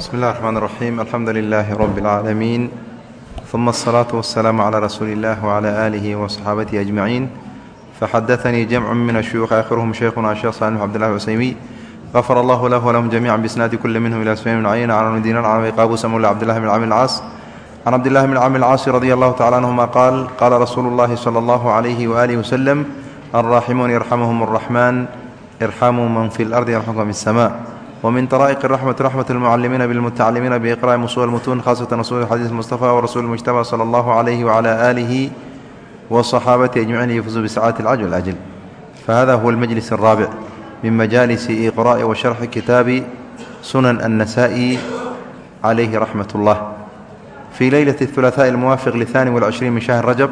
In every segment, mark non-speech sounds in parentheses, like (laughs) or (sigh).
bsmi اllahi الرحmn الرaxيim alxamdu لilaahi rb العaalamiin ثuma الصlaaةu والسlاam عlى rasuuli الlah وعlى آlihi وصxaabatihi أجmaciin faxadaثanii jamcu min الshuyuuخ aakhiruhum shaykhuna sheekh salix bn cbdillah cusaymi غafar allahu lah wlahum jamica bisnaadi kuli minhm ila sufyan bn cayna can dinar can abi qaabus mula cbdillahi bn camr اlcaas can cabdillahi bn camr اlcaasi radi allahu tacala canhuma qaal qaala rasuulu اllahi slى اllahu عalayhi waalihi waslem alraaximuun yarxamuhum الraxman irxamuu man fi اlardi yarxamkum fi الsma wmin طrائq الرحmة رحmة المcalimiina bاlmتacalimiina بإqrاء msul الmتun khاصة rsul xadيث mصطفى wrasuل المجتبى slى اllah عlيه وعlى آlihi وصxaabatihi أجمعين yfuzuu bsacاaت الcجل الأجل fahada huwa الmجلس الرaaبع min majalis إqrاء وشharxi kitaabi sunan النasائي عalayhi رaxmaة الlah fي leylaة الثuلaثاء الmuwaafiq لثاني والعشhرين min شhهر رجب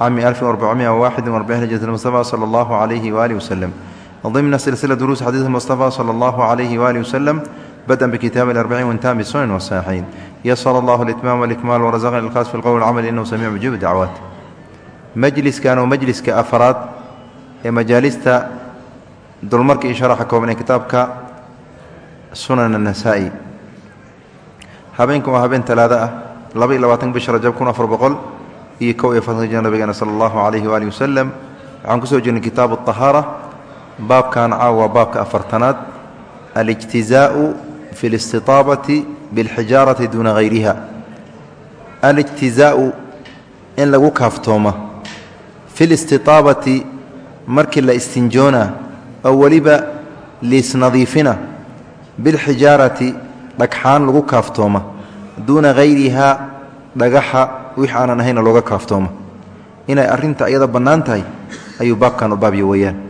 cami ألف وأربعمائة وواحد وأربعين هجرة المصطفى slى اllah عlيه وآله وسلم ضمن سلسلة دروس حديث المصطفى صلى الله عليه وآله وسلم بدءا بكتاب الأربعين وانتهى بالسنن والصحيحين يسر الله الإتمام والإكمال ورزقنا الإخلاص في القول والعمل إنه سميع مجيب الدعوات majliskan oo majliska afaraad ee majaalista dulmarka io sharaxa kooban ee kitaabka sunan النasaa'i habeenkan waa habeen talaado ah laba iyo labaatan bisha rajab kun afar boqol iyo kow iyo fartan jir nabigeena salى اllahu عalayhi waalihi waslem waxaan kusoo jirnay kitaabu الطahaara baabkan caawa baabka afartanaad. Alijtizaau fi listiaabati bilxijaarati duuna hayriha alijtizaau in lagu kaaftooma fi listiaabati markii la istinjoona oo weliba liisnadiifina bilxijaarati dhagxaan lagu kaaftooma duuna hayrihaa dhagaxa wix aanan ahayna looga kaaftooma. Inay arrinta iyada bannaan tahay ayuu baabkan u baabya weeyaan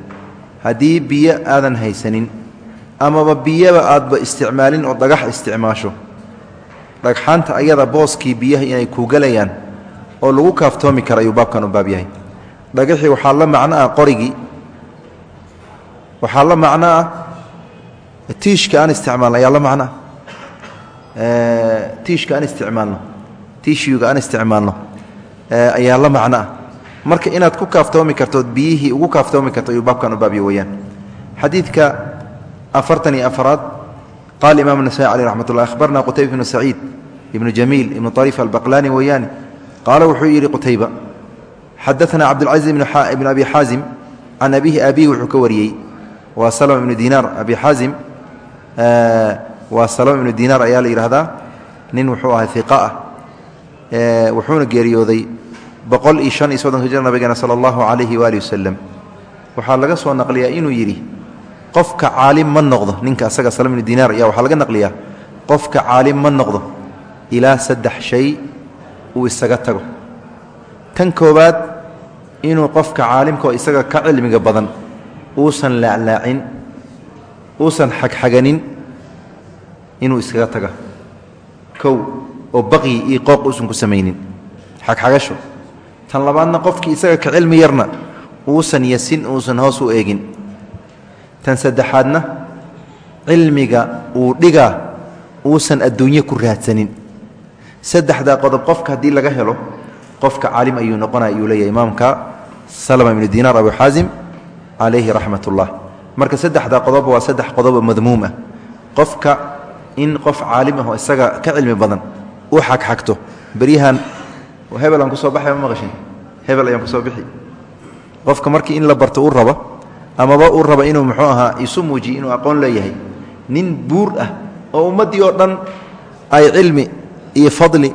haddii biyo aadan haysanin amaba biyoba aadba isticmaalin oo dhagax isticmaasho. Dhagxaanta ayada booskii biyaha inay kuu gelayaan oo lagu kaaftoomi kara ayuu baabkan u baab yahay. Dhagaxii waxaa la macno ah qorigii waxaa la macno ah tiishka aan isticmaalno ayaa la macno ah tiishka aan isticmaalno tiishyuga aan isticmaalno ayaa la macno ah marka inaad ku kaaftoomi kartood biyihii ugu kaaftoomi karto ayuu baabkan u baabya weyaan xadiidka afartan iyo afraad qaala imam nasaai aleh raxmat ullah ahbarna qutayba ibnu saciid ibnu jamiil ibnu ariif albaqlaani weeyaani qaala wuxuu yidhi qutayba xadaanaa cabdulcaziz ibnu abi xaazim can abihi abihi wuxuu ka wariyey waa salm ibnu dinaar abi xaazim waa salm ibnu dinaar ayaa la yidhaahdaa nin wuxuu ahaa iqa ah wuxuuna geeriyooday boqol iyo shan iyo soddonka jir nabigeena sala allahu calayhi waali wasalam waxaa laga soo naqliyaa inuu yidhi qofka caalim ma noqdo. Ninka asaga salm ibnu dinaar ayaa waxaa laga naqliyaa qofka caalim ma noqdo ilaa saddex shay uu isaga tago. Tan koowaad inuu qofka caalimka oo isaga ka cilmiga badan uusan laaclaacin uusan xagxaganin inuu iskaga taga. Kow oo baqyi iyo qooq uusan ku samaynin. Xagxagasho tan labaadna qofkii isaga ka cilmi yarna uusan yasin uusan hoos u eegin. Tan saddexaadna cilmiga uu dhigaa uusan adduunye ku raadsanin. Saddexdaa qodob qofka haddii laga helo qofka caalim ayuu noqonaya ayuu leeyahay imaamka salama ibnu dinaar abu xaasim calayhi raxmat ullah marka saddexdaa qodob waa saddex qodobo madmuum ah. Qofka in qof caalim ah oo isaga ka cilmi badan u xagxagto beryahan hebel aan ku soo baxay ma maqashin? Hebel ayaan ku soo bixi. Qofka markii in la barto uu rabo amaba uu rabo inuu muxuu ahaa isu muujiyo inuu aqoon leeyahay. Nin buur ah oo ummaddii oo dhan ay cilmi iyo fadli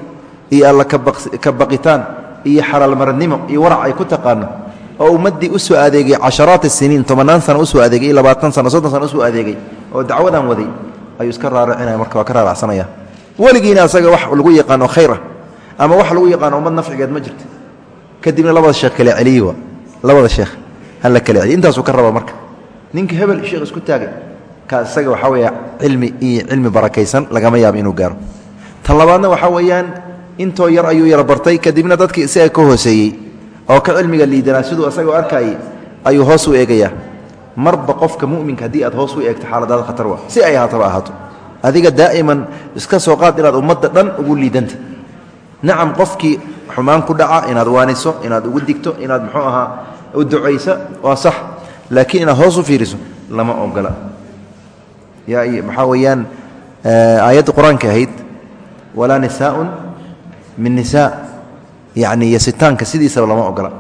iyo alla ka baqitaan iyo xalaalmaradnimo iyo warac ay ku taqaano oo ummaddii u soo adeegay casharaat siniin tobannaan sana u soo adeegay iyo labaatan sana soddon sana u soo adeegay oo dacwadan waday ayuu iska raaracinaya marka waa ka raaracsanaya. Weligiina asaga wax lagu yaqaano khayr ah ama wax lagu yaqaano ummad nafcigeed ma jirto kadibna labada sheekh kale celiyi wa. Labada sheekh hala kale celiy intaasuu ka raba marka. Ninka hebel sheekh isku taagay ka isaga waxaa weeya cilmi iyo cilmi barakaysan lagama yaabo inuu gaaro. Tan labaadna waxaa weeyaan intoo yar ayuu yara bartay kadibna dadkii isaga ka hooseeyey oo ka cilmiga liidanaa siduu isagao arkayay ayuu hoos u eegayaa marba qofka muminka haddii aad hoos u eegto xaaladaada khatar wa. Si ay ahaataba ahaato. Adiga daa'iman iska soo qaad inaad ummadda dhan ugu liidanta nacam qofkii xumaan ku dhaca inaad waaniso inaad ugu digto inaad muxuu ahaa u ducaysa waa sax. Laakiin inaad hoos u fiiriso lama ogola. Maxaa weeyaan aayadda qur'aanka ahayd walaa nisaaun min nisaa. Yacni yasitaanka sidiisaba lama ogola.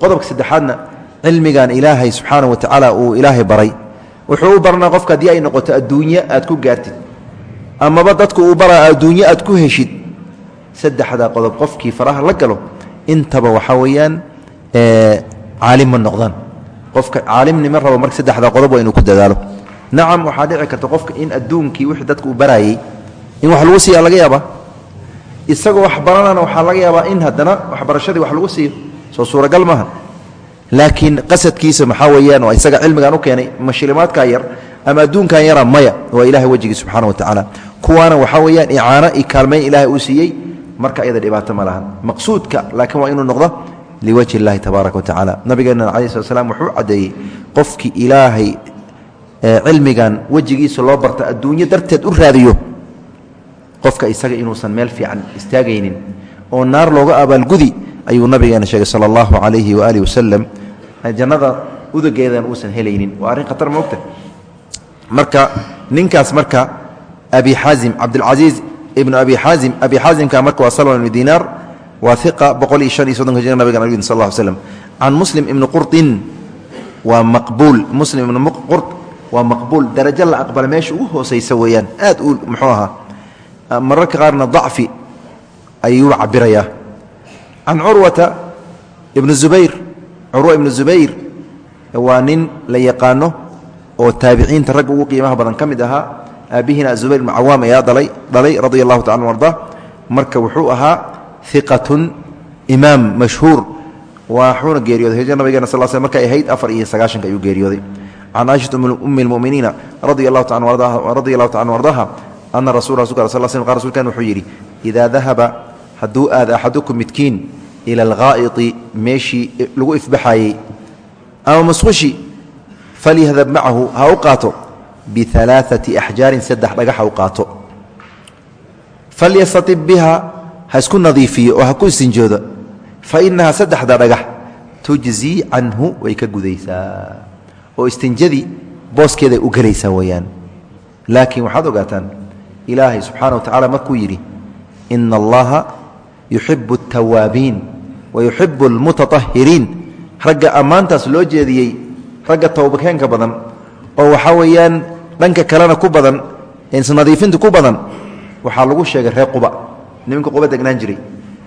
Qodobka saddexaadna cilmigan ilaahay subxaana wa tacaala uu ilaahay baray. Wuxuu u baranaa qofka haddii ay noqoto adduunye aad ku gaartid amaba dadku uu baraa adduunye aad ku heshid saddexdaa qodob qofkii faraha la galo intaba waxaa weeyaan caalim ma noqdaan. Qofka caalimnima rabo marka saddexdaa qodob waa inuu ku dadaalo. Nacam waxaa dhici karta qofka in adduunkii wixii dadka uu baraayey in wax lagu siiya laga yaabaa. Isagoo wax baranana waxaa laga yaabaa in haddana waxbarashadii wax lagu siiyo soo suuragal maaha. Laakiin qasadkiisa maxaa weeyaan waa isaga cilmigaan u keenay mashlimaadkaa yar ama adduunkan yara maya waa ilahay wejigii subxana wa tacaala. Kuwaana waxaa weeyaan icaano iyo kaalmayn ilaahay uu siiyey marka ayada dhibaato ma lahan. Maqsuudka laakiin waa inuu noqdo liwajhi اllahi tabaaraka wa tacaala. Nabigeena calayi slat slam wuxuu caddeeyey qofkii ilaahay cilmigan wejigiisa loo barta adduunyo darteed u raadiyo qofka isaga inuusan meel fiican istaagaynin oo naar looga abaalgudi ayuu nabigeena sheegay sala allahu calayhi waaalih wasalam jannada udageedan uusan helaynin. Waa arrin khatar moogta marka ninkaas marka abi xaazim cabdilcasiiz ibnu abi xaazim abi xaazimka marka waa salman ibnu dinaar waa iqa boqol iyo nabiga nabig sal lla slm can muslim ibni qurdin waa maqbuul muslim ibnu qurd waa maqbuul darajo la aqbala meesha ugu hoosaysa weeyaan aad u muxuu ahaa. Mararka qaarna dacfi ayuu cabirayaa can curwata ibnu zubayr curwa ibnu zubayr nin la yaqaano oo taabiciinta ragga ugu qiimaha badan ka ahaa aabihiina azubayr ibnu cawaam ayaa dhalay radia allahu tacala arda. Marka wuxuu ahaa iqatun imaam mashhuur. Waxuuna geeriyooday hijra nabigeena sal sl markay ahayd afar iyo sagaashanka ayuu geeriyooday. Can caaishata ummi lmuminiina radia allahu taala ardaha ana rasul rasulka sal sl qal rsulkan wuxuu yidhi idaa dahaba hadduu aada axadukum midkiin ila alghaa'iti meeshii lagu ifbaxaayey ama masqushi falyahdab macahu ha bialaaati axjaarin saddex dhagax ha u qaato falyastatib biha ha isku nadiifiyo oo ha ku istinjoodo fa inahaa saddexda dhagax tujzii canhu way ka gudaysaa oo istinjadii booskeeday u gelaysaa weeyaan laakiin waxaad ogaataan ilaahay subxaana wa tacala markuu yidhi ina allaha yuxibu altawaabiin wa yuxibu ragga ammaantaas loo jeediyey ragga towbakeenka badan oo waxaa weeyaan dhanka kalena ku badan isnadiifinta ku badan waxaa lagu sheegay reer quba. Nimanka quba degnaan jiray.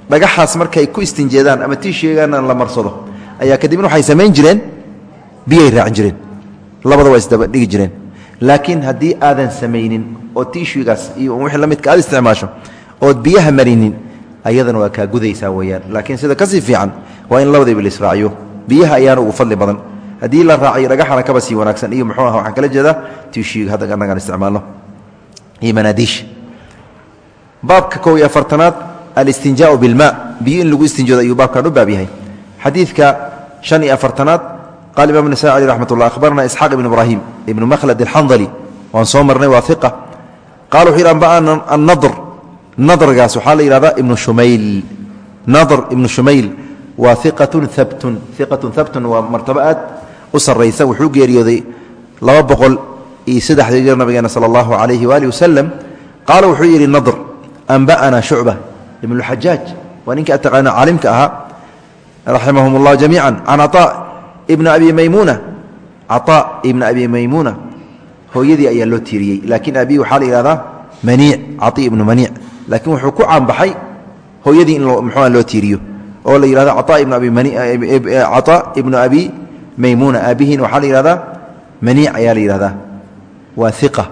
Dhagaxaas markay ku istinjeedaan ama tiisheegaana la marsado ayaa kadibna waxay samayn jireen biyay raacin jireen. Labada waa isdaba dhigi jireen. Laakiin haddii aadan samaynin oo tiishigaas iyo wixii la midka aad isticmaasho ood biyaha marinin ayadana waa kaa gudaysaa weeyaan. Laakiin sida ka sii fiican waa in labadayba la israaciyo biyaha ayaana ugu fadli badan haddii la raaciyo dhagaxana kaba sii wanaagsan iyo muxuu aha waxaan kala jeedaa tiishiga hadda annagaan isticmaalno. Iyo manaadiisha baabka kow iyo afartanaad alistinjaau bilma biyo in lagu istinjoodo ayuu baabkan u baab yahay. Xadiidka shan iyo afartanaad qaal imam nasa alي raxmat ullah akhbarana isxaaq ibn ibraahim ibnu makhlad alxandali waan soo marnay waa iqa qala wuxuu yidhi anba'ana annadr. Nadrgaas waxaa la yidhahdaa ibnu shumayl. Nadr ibnu shumayl. Waa iqatun habtun iqatun habtun waa martabo aad u saraysa wuxuu geeriyooday laba boqol iyo saddexdii jeer nabigeena sala allahu calayhi waali wasalam qaala wuxuu yidhi nadr amba'ana shucba ibnulxajaaj waa ninka ataqaana caalimka ahaa raximahum allah jamiica can cataa ibna abi maymuuna cataa ibna abi maymuuna hooyadii ayaa loo tiiriyey laakiin abii waxaa la yidhahdaa maniic cati ibnu maniic. Laakiin wuxuu ku caanbaxay hooyadii in mxua loo tiiriyo oo la yidhahdo cataa ibnu abi cataa ibnu abi maymuuna aabihiin waxaa la yihahdaa maniic ayaa la yihahdaa waa iqa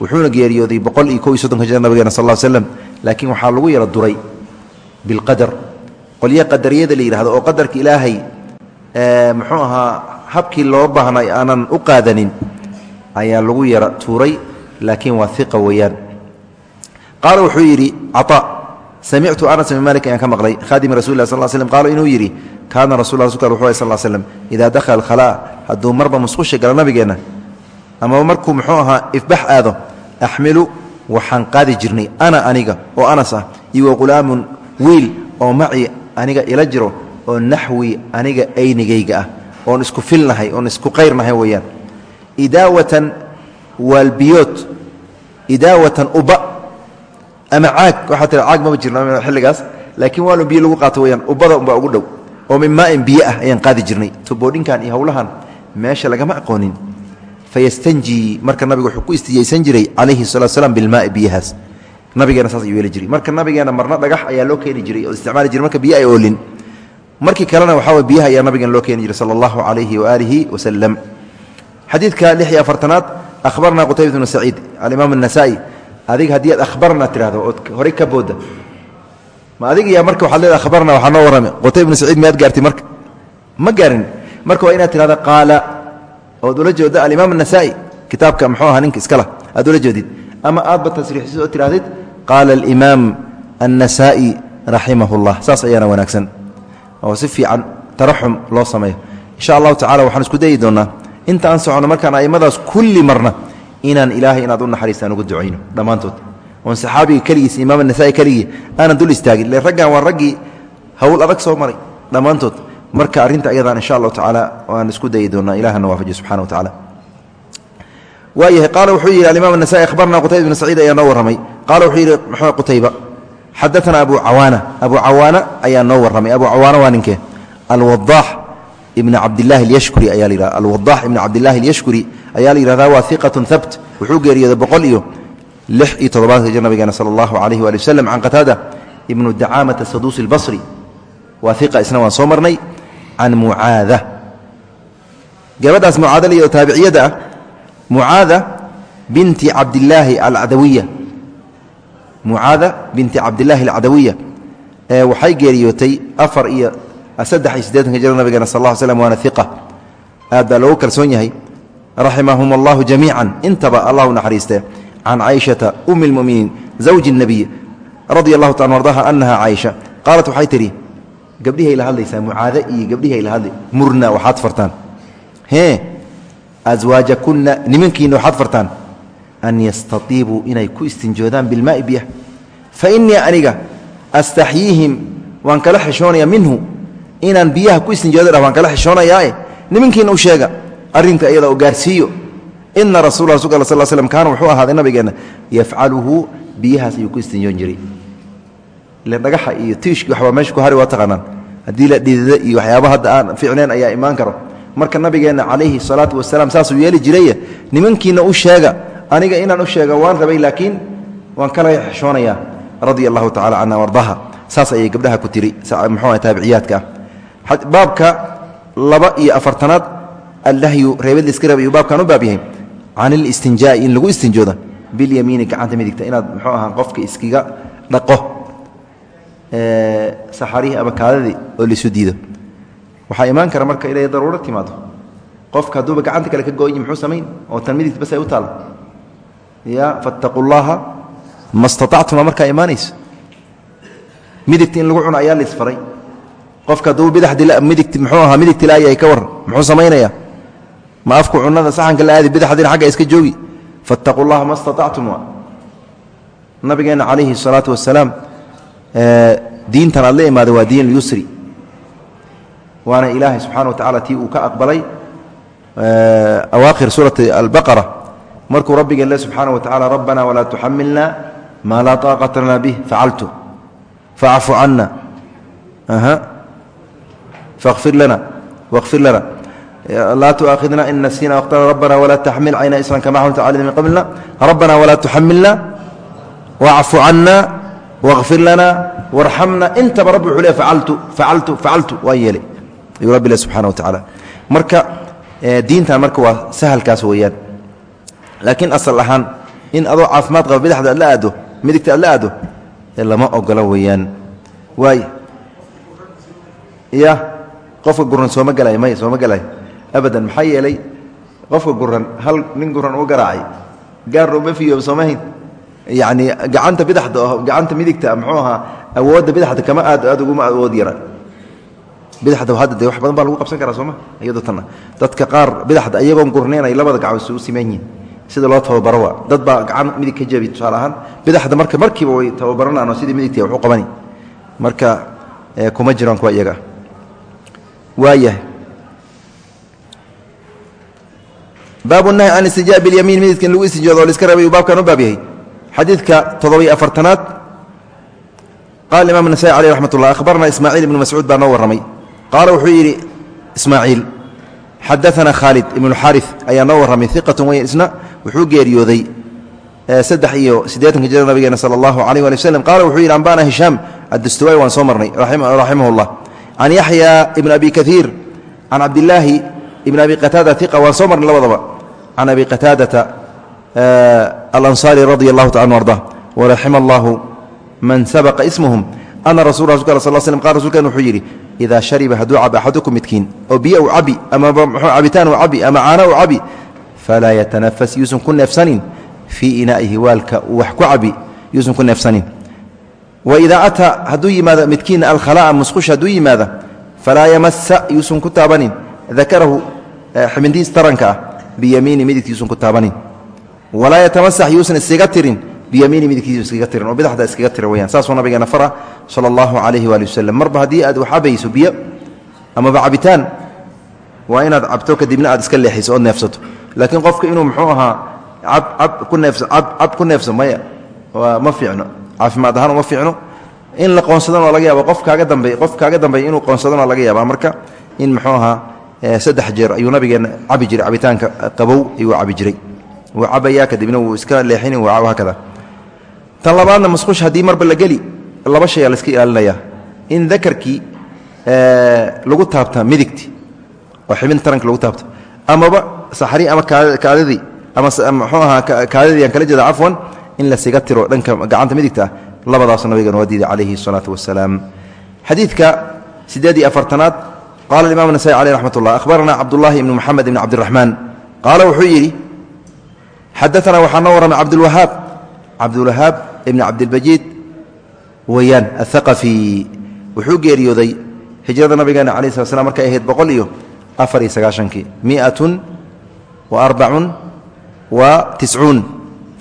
wuxuuna geeriyooday boqol iyo ko iyo soddonka jir nabigeena sal ll slam laakiin waxaa lagu yara duray bilqadar qolyo qadariyada la yidhahdo oo qadarka ilaahay muxuu ahaa habkii loo baahnay aanan u qaadanin ayaa lagu yara tuuray laakiin waa iqa weeyaan. Qaala wuxuu yidhi caطaa samictu anas bin malik ayaan ka maqlay. Khadimi rasul lah sal slm qaala inuu yidhi kaana wuxu sal slm idaa dakhala alkhalaa hadduu marba musqusha gala nabigeenna amaba markuu muxuu ahaa ifbax aado axmilu waxaan qaadi jirnay ana aniga oo anas ah iyo waqulaamun wiil oo macii aniga ila jiro oo naxwi aniga aynigayga ah oon isku filnahay oon isku qayrnahay weeyaan. Idaawatan waalbiyood idaawatan uba ama caag waxaa tira caag mama jirno xilligaas laakiin biyo lagu qaato weyaan ubada unbaa ugu dhow oo min maain biyo ah ayaan qaadi jirnay. Tuboodhinkan iyo howlahan meesha lagama aqoonin. Fayastanjii marka nabiga wuxuu ku istijaysan jiray calayhi salatu slam bilmaai biyahaas. Nabigeena saas ayuu yeeli jiray. Marka nabigeena marna dhagax ayaa loo keeni jiray oo isticmaali jiray marka biyo ay oolin. Markii kalena waxaa way biyaha ayaa nabigeena loo keeni jiray sala allahu calayhi waaalihi wasalam xadiidka lix iyo afartanaad ahbarna qutaybat bnu saciid alimaam anasaa'i adiga haddii aad ahbarna tidhahdo ood horey ka booda ma adig yaa marka waxaad leeda ahbarna waxaa noo warrame qutayba bnu saciid miyaad gaartay marka? Ma gaarin. Marka waa inaad tidhahda qaala ood ula jeedda alimaam anasaa'i kitaabka muxuu aha ninka iskala aad ula jeedid. Ama aadba tasriixsid oo tidhahdid qaala alimaam annasaa'i raximah اllah saas ayaana wanaagsan. Oo si fiican taraxum loo sameeyo. Insha allahu tacala waxaan isku dayi doonnaa inta aan soconno markaan a'immadaas kulli marna inaan ilaahay inaad u naxariistaan ugu ducayno. Dhammaantood oon saxaabiga keligiis imaam anasaa'i keligii aanan dul istaagin. Le raggan waa raggii hawl adag soo maray dhammaantood. Marka arrinta ayadaan insha allahu tacaala waan isku dayi doonnaa. Ilahana waafajiyo subxana wa tacala waayahay qaala wuxuu yidhi alimaam anasai akhbarna qutayba bn saciid ayaa noo warramay. Qaala wuxuu yidhi mxuu qutayba xadaana abu cawaana. Abu cawaana ayaa noo warramay. Abu cawaana waa ninkee alwadaax ibna cabdillahi alyashkuri ayaa la yihahda alwadaax ibna cabdillahi alyashkuri ayaa la yihahdaa waa iqatun habt wuxuu geeriyooday boqol iyo lix iyo toddobaadka jir nabigeena sala allahu calayhi waali waslem can qataada ibnu dacaamata saduusi albasri. Waa iqa isna waan soo marnay. Can mucaada. Gabadhaas mucaada liyo taabiciyadda ah mucaada binti cabdilaahi alcadawiya. Mucaada binti cabdilaahi alcadawiya. Ee waxay geeriyootay afar iyo saddex iyo siddeetanka jira nabigeena sal ll slm waana iqa aad baa loogu kalsoon yahay. Raximahum allahu jamiican. Intaba allahu naxariistee can caaishata umi اlmuminiin zawji اnebiy radi allahu ta ardaha anaha caaisha qaalat waxay tidhi gabdhihay la hadlaysaa mucaade iyo gabdhihay la hadlay murna waxaad fartaan e awaajakunna nimankiina waxaad fartaan an yastaiibuu inay ku istinjoodaan bilmaai biyah fainii aniga astaxyiihim waan kala xishoonayaa minhu inaan biyaha ku istinjooda waan kala xishoonayaa nimankiina u sheega arrinta iyada gaarsiiyo ina rasul rasulka al sl slm kaana wuxuu ahaaday nabigeenna yafcaluhu biyahaas ayuu ku istinjoon jiray. Ile dhagaxa iyo tiishki waxbaa meesha ku hari waa taqaanaan. Haddii la dhidida iyo waxyaaba hadda aan ficneen ayaa imaan karo. Marka nabigeenna calayhi salaatu wasalaam saasuu yeeli jiraye nimankiinna u sheega aniga inaan u sheega waan rabay laakiin waan kala xishoonayaa. Radia allahu tacala canha ardaha. Saas ayay gabdhaha ku tiri muxuu taabiciyaadka. Baabka laba iyo afartanaad allahyu reebad liska reeb ayuu u baab yahay can ilistinjaa'i in lagu istinjooda bilyamiini gacanta midigta inaad muxuu ahaa qofka iskiga dhaqo saxarihii ama kaadadii oo laisu diido. Waxaa imaan kara marka inay daruuro timaado. Qofka hadduuba gacanta kale ka gooyi muxuu samayn? Oo tan bas ay u taalla. Ya fattaquu llaha ma staactuma markaa imaanayso. Midigta in lagu cuno ayaa laisfaray qofka hadduu bidxdimidigt muxuu ahaa midigti laayahay ka warran. Muxuu samaynayaa ma afku cunada saxanka la aadi bidxdina xagga iska joogi fattaquu llaha ma staactum nabigeenna calayhi الsalaatu wasalaam diintan aad la imaada waa diin yusri waana ilaahay subxana wa tacala tii uu ka aqbalay awaakhir suurati albaqara markuu rabbigeen le subxaana wa tacala rabbana walaa tuxamilna maa laa طaaqata lana bih facaltu facfu cana fakhfir lana wاkfir lana laa tuaakhidna in nasina waqtana rabbana walaa taxmil cayna isran kama xamlta calina min qablina rabbana walaa tuxamilna wacfu cana wاkfir lana warxamna intaba rabbi wuxuu le facaltu facaltu facaltu waa yeelay ayuu rabbi le subxana wa tacaala marka diintan marka waa sahalkaas weeyaan laakiin asal ahaan in adoo caafimaad qaba bidxda aad la aado midigta aad la aado lama ogola weeyaan waay ya qofka guran sooma gelay may sooma gelay abadan maxaa yeelay? Qofka guran hal nin guran u garaacay. Gaarno ma fiyo soomahayn yacni gacanta bidaxda oo gacanta midigta muxuu ahaa awoodda kama aad aad uguma awood yara bidaxda hadda wax badan baa lagu qabsan karaa sooma iyadoo tanna dadka qaar bidaxda iyagoon gurnayn ay labada gacmo isu siman yihiin sida loo tababaro waa dad baa gacan midig ka jabi tusaale ahaan bidaxda marka markiiba way tababaranaan oo sidii midigta wax u qabani. Marka kuma jiraan kuwa iyaga. Waayahay baabu nahy can istijaa bilyamiin mididka in lagu istijoodo oo laiska rabay uu baabkan u baab yahay. Xadiidka toddobiyo afartanaad qaala imam nasai aleyh raxmat ullah akhbarna ismaaciil ibnu mascuud baa noo warramay. Qaala wuxuu yidhi ismaaciil xadaana khaalid ibnuxaari ayaa noo warramay iqatun weyn isna wuxuu geeriyooday saddex iyo siddeetanka jira nabigeena sala allahu alayh wali waslem qaala wuxuu yidhi ambana hishaam addastuwaay waan soo marnay raximah llah can yaxya ibn abi kaiir can cabdilaahi ibn abi qataada iqa waan soo marnay labadaba can abi qataadata alansaari radia allahu taala anu arda waraxima allahu man sabaqa ismuhum ana rasul rasulka al sal slm qal rsulkan wuxuu yidhi idaa shariba hadduu cab axadukum midkiin oo biyo u cabi ama cabitaan u cabi ama caana u cabi falaa yatanafas yuusan ku neefsanin fii inaa'ihi waalka uu wax ku cabi yuusan ku neefsanin waidaa ataa hadduu yimaado midkiina alkhalaa'a musqush hadduu yimaada falaa yamasa yuusan ku taabanin dakarahu xibintiis taranka ah biyamiini midigti yuusan ku taabanin walaa yatamasax yuusan iskaga tirin biyamiini midigtiisu iskaga tirin oo bidaxda iskaga tira weyaan saasuu nabigeena fara sala allahu calayhi waali waslem marba haddii aad wax cabayso biyo amaba cabitaan waa inaad cabto kadibna aad iska leexayso ood neefsato. Laakiin qofka inuu muxuu ahaa ab cab ku neefso maya waa ma fiicno. Caafimaad ahaan uma fiicno. In la qoonsadana laga yaaba qof kaaga dambey qof kaaga dambeeya inuu qoonsadana laga yaaba marka in muxuu ahaa saddex jeer ayuu nabigeena cabi jiray cabitaanka qabow ayuu cabi jiray. Wuu cabayaa kadibna wuu iska leexini hakada. Tan labaadna musqush haddii marba la geli laba shay aa la iska ilaalinayaa in dakarkii lagu taabta midigti oo xibin taranka lagu taabto amaba saxri ama kaadidii ama mxuu ahaa kaadidii aan kala jeeda cafwan in la siga tiro dhanka gacanta midigta ah. Labadaasoo nabigan waa diiday calayhi الsalaatu wasalaam xadiidka sideed iyo afartanaad qala imam nasai aleyh raxmat ullah ahbarana cabdullahi ibni moxamed ibni cabdiraxmaan qaala wuxuu yidhi xadaana waxaa noo warramay cabdulwahaab cabdulwahaab ibni cabdilbajiid weyaan athaqafi wuxuu geeriyooday hijrada nabigeena calayi slat slam markay ahayd boqol iyo afar iyo sagaashankii miatun wa arbacun wa tiscuun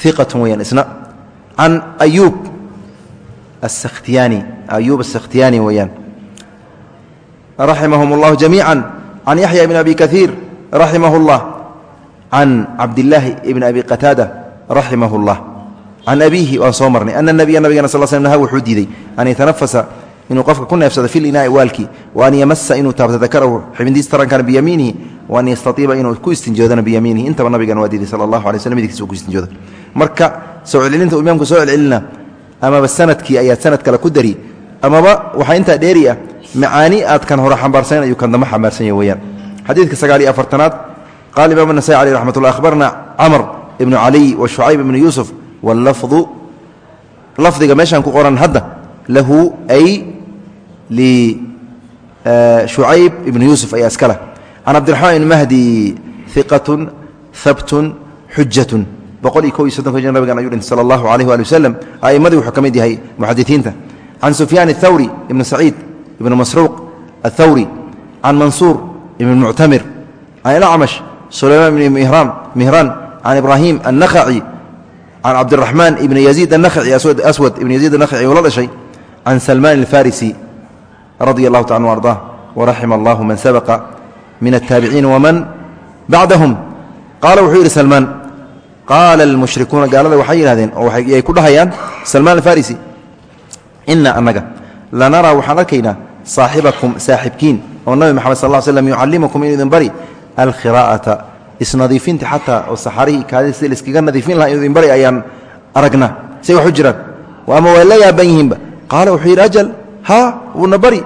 iqatun weyaan isna can ayuub asakhtiyaani ayuub asakhtiyaani weyaan raximahum اllahu jamiica can yaxya ibn abi kaiir raximah اllah can cabdillaahi ibn abi qataada raximah اllah can abiihi waan soo marnay ana nabiya nabigana sal sl naha wuxuu diiday an yatanafasa inuu qofka ku neefsado fi linaai waalkii wa an yamasa inuu taabto dakarahu xibintiis tarankana biyamiinihi wa an yastaiiba inuu ku istinjoodana biyamiinihi intaba nabigana waa diiday sal allahu alay slm midkiisa u ku istinjooda marka soo celcelinta uu imaamku soo celcelina amaba sanadkii ayaad sanad kale ku dari amaba waxaa intaa dheeri ah macaani aad kan hore xambaarsan ayuu kan dambe xambaarsan yahy weyaan xadiidka sagaal iyo afartanaad qaala imaam anasai aleyh raxmat ullah camr ibnu caliy wa shucayb ibnu yuusuf wallafdu lafdiga meeshaan ku qoran hadda lahu ay lishucayb ibnu yuusuf ayaa iskale can cabdiraxmaan ibni mahdi iqatun habtun xujatun boqol iyo kow iyo soddonka nabigan ayuu dhintay sala allahu alayh waali wasalam a'immadii wuxuu ka mid yahay muxadisiinta can sufyaan athawri ibni saciid ibn masruuq aلthawri can mansuur ibn muctamir can ilacmash sulaymaan ibn mihraan can ibraahim annakhaci can cabdiraxmaan ibn yaziid annakhaci aswad ibn yaziid annakhaci uu la dhashay can salmaan alfarisi radia allahu taala anu ardah waraxima allahu man sabaqa min altaabiciin waman bacdahum qaala wuxuu yidhi salmaan qaala almushrikuuna gaalada waxay yidhahdeen oo yay ku dhahayaan salmaan alfarisi ina annaga lanaraa waxaan arkaynaa saaxibakum saaxibkiin oo nabi maxamed sal slm yucallimukum inuu idin bari alkhiraa'ata isnadiifinta xataa oo saxarihii kaadida si laiskaga nadiifin laha inuu idin bari ayaan aragnaa say wax u jiraan? Ama waa la yaaban yihiinba? Qaala wuxuu yidhi ajal haa wuuna bari.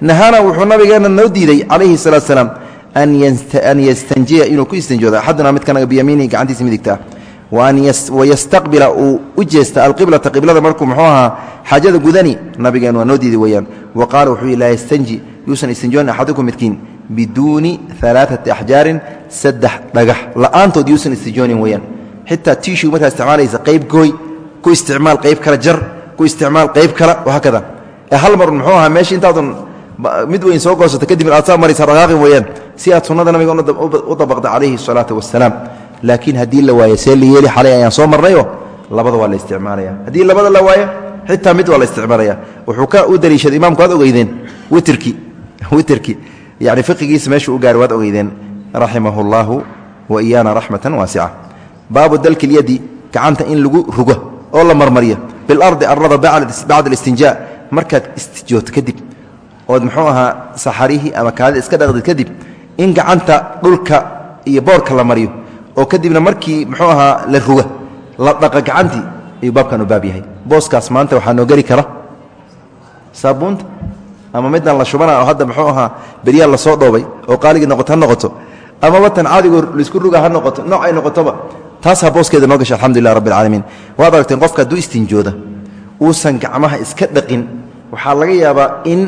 Nahaana wuxuu nabigeenna noo diiday calayhi salaatu salaam an yastanjiya inuu ku istinjooda axaduna midkanaga biyamiinihi gacantiisa midigta. ah wayastaqbila uu u jeesta alqiblata qiblada markuu muxuu ahaa xaajada gudani nabigeen waa noo diiday weyaan wa qaala wuxuu yidhi laa yastanji yuusan istinjoonin axadukum midkiin biduuni alaaati axjaarin saddex dhagax la'aantood yuusan istinjoonin weyaan xitaa tiishigu markaa isticmaalaysa qayb gooy ku isticmaal qayb kala jar ku isticmaal qayb kala wahaakada ee hal mar muxuu ahaa meesha intaadun mid weyn soo goosato kadib aad saa maraysa dhaqaaqi weyaan si aad sunnada nabiga u dabaqda calayhi laakiin haddii la waayo see la xalay ayaan soo marnayo labada waa la isticmaalaya. Haddii labada la waayo xitaa mid waa la isticmaalaya. Wuxuu ka u daliishaday imaamku waad ogeydeen witrki witrki yani fiqigiisa meeshuu u gaari waad ogeydeen. Raximahu اllahu wa iyaana raxmatan waasica baabu dalki lyadi gacanta in lagu rugo oo la marmariyo. Bilardi arada bacda alistinjaa markaad istijooto kadib ood muxuu ahaa saxarihii ama kaadida iska dhaqdid kadib in gacanta dhulka iyo boorka la mariyo oo kadibna markii muxuu ahaa la ruga la dhaqa gacantii ayuu baabkan u baab yahay. Booskaas maanta waxaa noo geli kara. Saabuunta ama midaan la shubana oo hadda muxuu ahaa beryaal la soo dhoobay oo qaaligii noqoto ha noqoto. Ama watan caadigo la isku ruga ha noqoto nooc ay noqotoba. Taasaa booskeeda noo gasha alxamdulilah rabbi waad aragteen qofka hadduu istinjooda uusan gacmaha iska dhaqin waxaa laga yaabaa in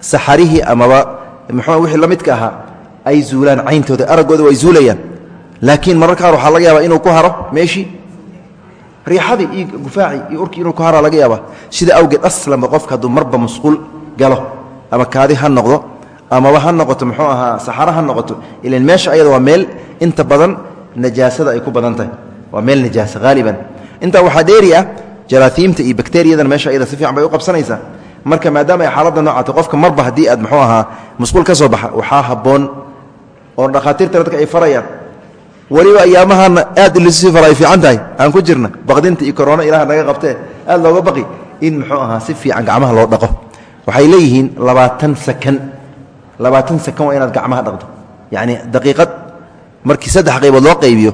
saxarihii amaba muxuu wixii la ahaa ay zuulaan cayntooda araggooda way zuulayaan laakiin mararka qaar waxaa laga yaabaa inuu ku haro meeshii. Riixadii iyo gufaacii iyo urkii inuu ku haraa laga yaabaa. Sida awgeed aslanba qofka hadduu marba masquul galo ama kaadi ha noqdo amaba ha noqoto muxuu ahaa saxaro ha noqoto ilan meesha ayada waa meel inta badan najaasada ay ku badan tahay. Waa meel najaasa haaliban intaa waxaa dheeri ah jaraaiimta iyo bakteriyadan meesha ayada si fiican bay u qabsanaysaa marka maadaama ay xaaladda noocaata qofka marba haddii aad muxuu ahaa masquul ka soo baxa waxaa habboon. Oo dhakhaatiirta dadka ay farayaan weliba ayaamahana aad fara ay fiican tahay. Aan ku jirna baqdinta iyo korona ilaah naga qabtee aad looga baqi in muxuu ahaa si fiican gacmaha loo dhaqo. Waxay leeyihiin labaatan sakan labaatan sakan waa inaad gacmaha dhaqdo. Yacni daqiiqad markii saddex qaybood loo qaybiyo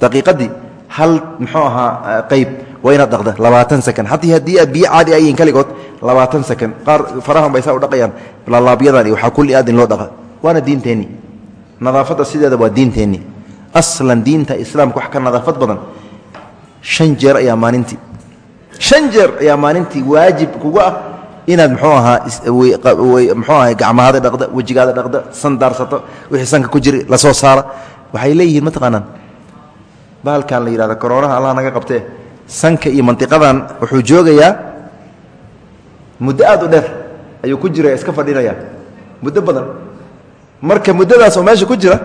daqiiqadii hal muxuu ahaa qayb waa inaad dhaqda labaatan sakan. Hatii haddii aad biyo caadi ayiin kaligood labaatan sakan. Qaar farahan bay saa u dhaqayaan lalaabyadan iyo waxaa kulli aad in loo dhaqa. Waana diinteenni nadaafadda sideeda waa diinteenni aslan diinta islaamka wax ka nadaafad badan. Shan jeer ayaa maalintii. Shan jeer ayaa maalintii waajib kuga ah inaad muxuu ahaa muxuu ahaa gacmahaada dhaqda wejigaada dhaqda san daarsato wixii sanka ku jiri la soo saara. Waxay leeyihiin mataqaanaan bahalkan la yidhahda koroonaha allah naga qabtee sanka iyo mantiqadan wuxuu joogayaa muddo aad u dheer ayuu ku jiraya iska fadhinayaa. Muddo badan. Marka muddadaas oo meesha ku jira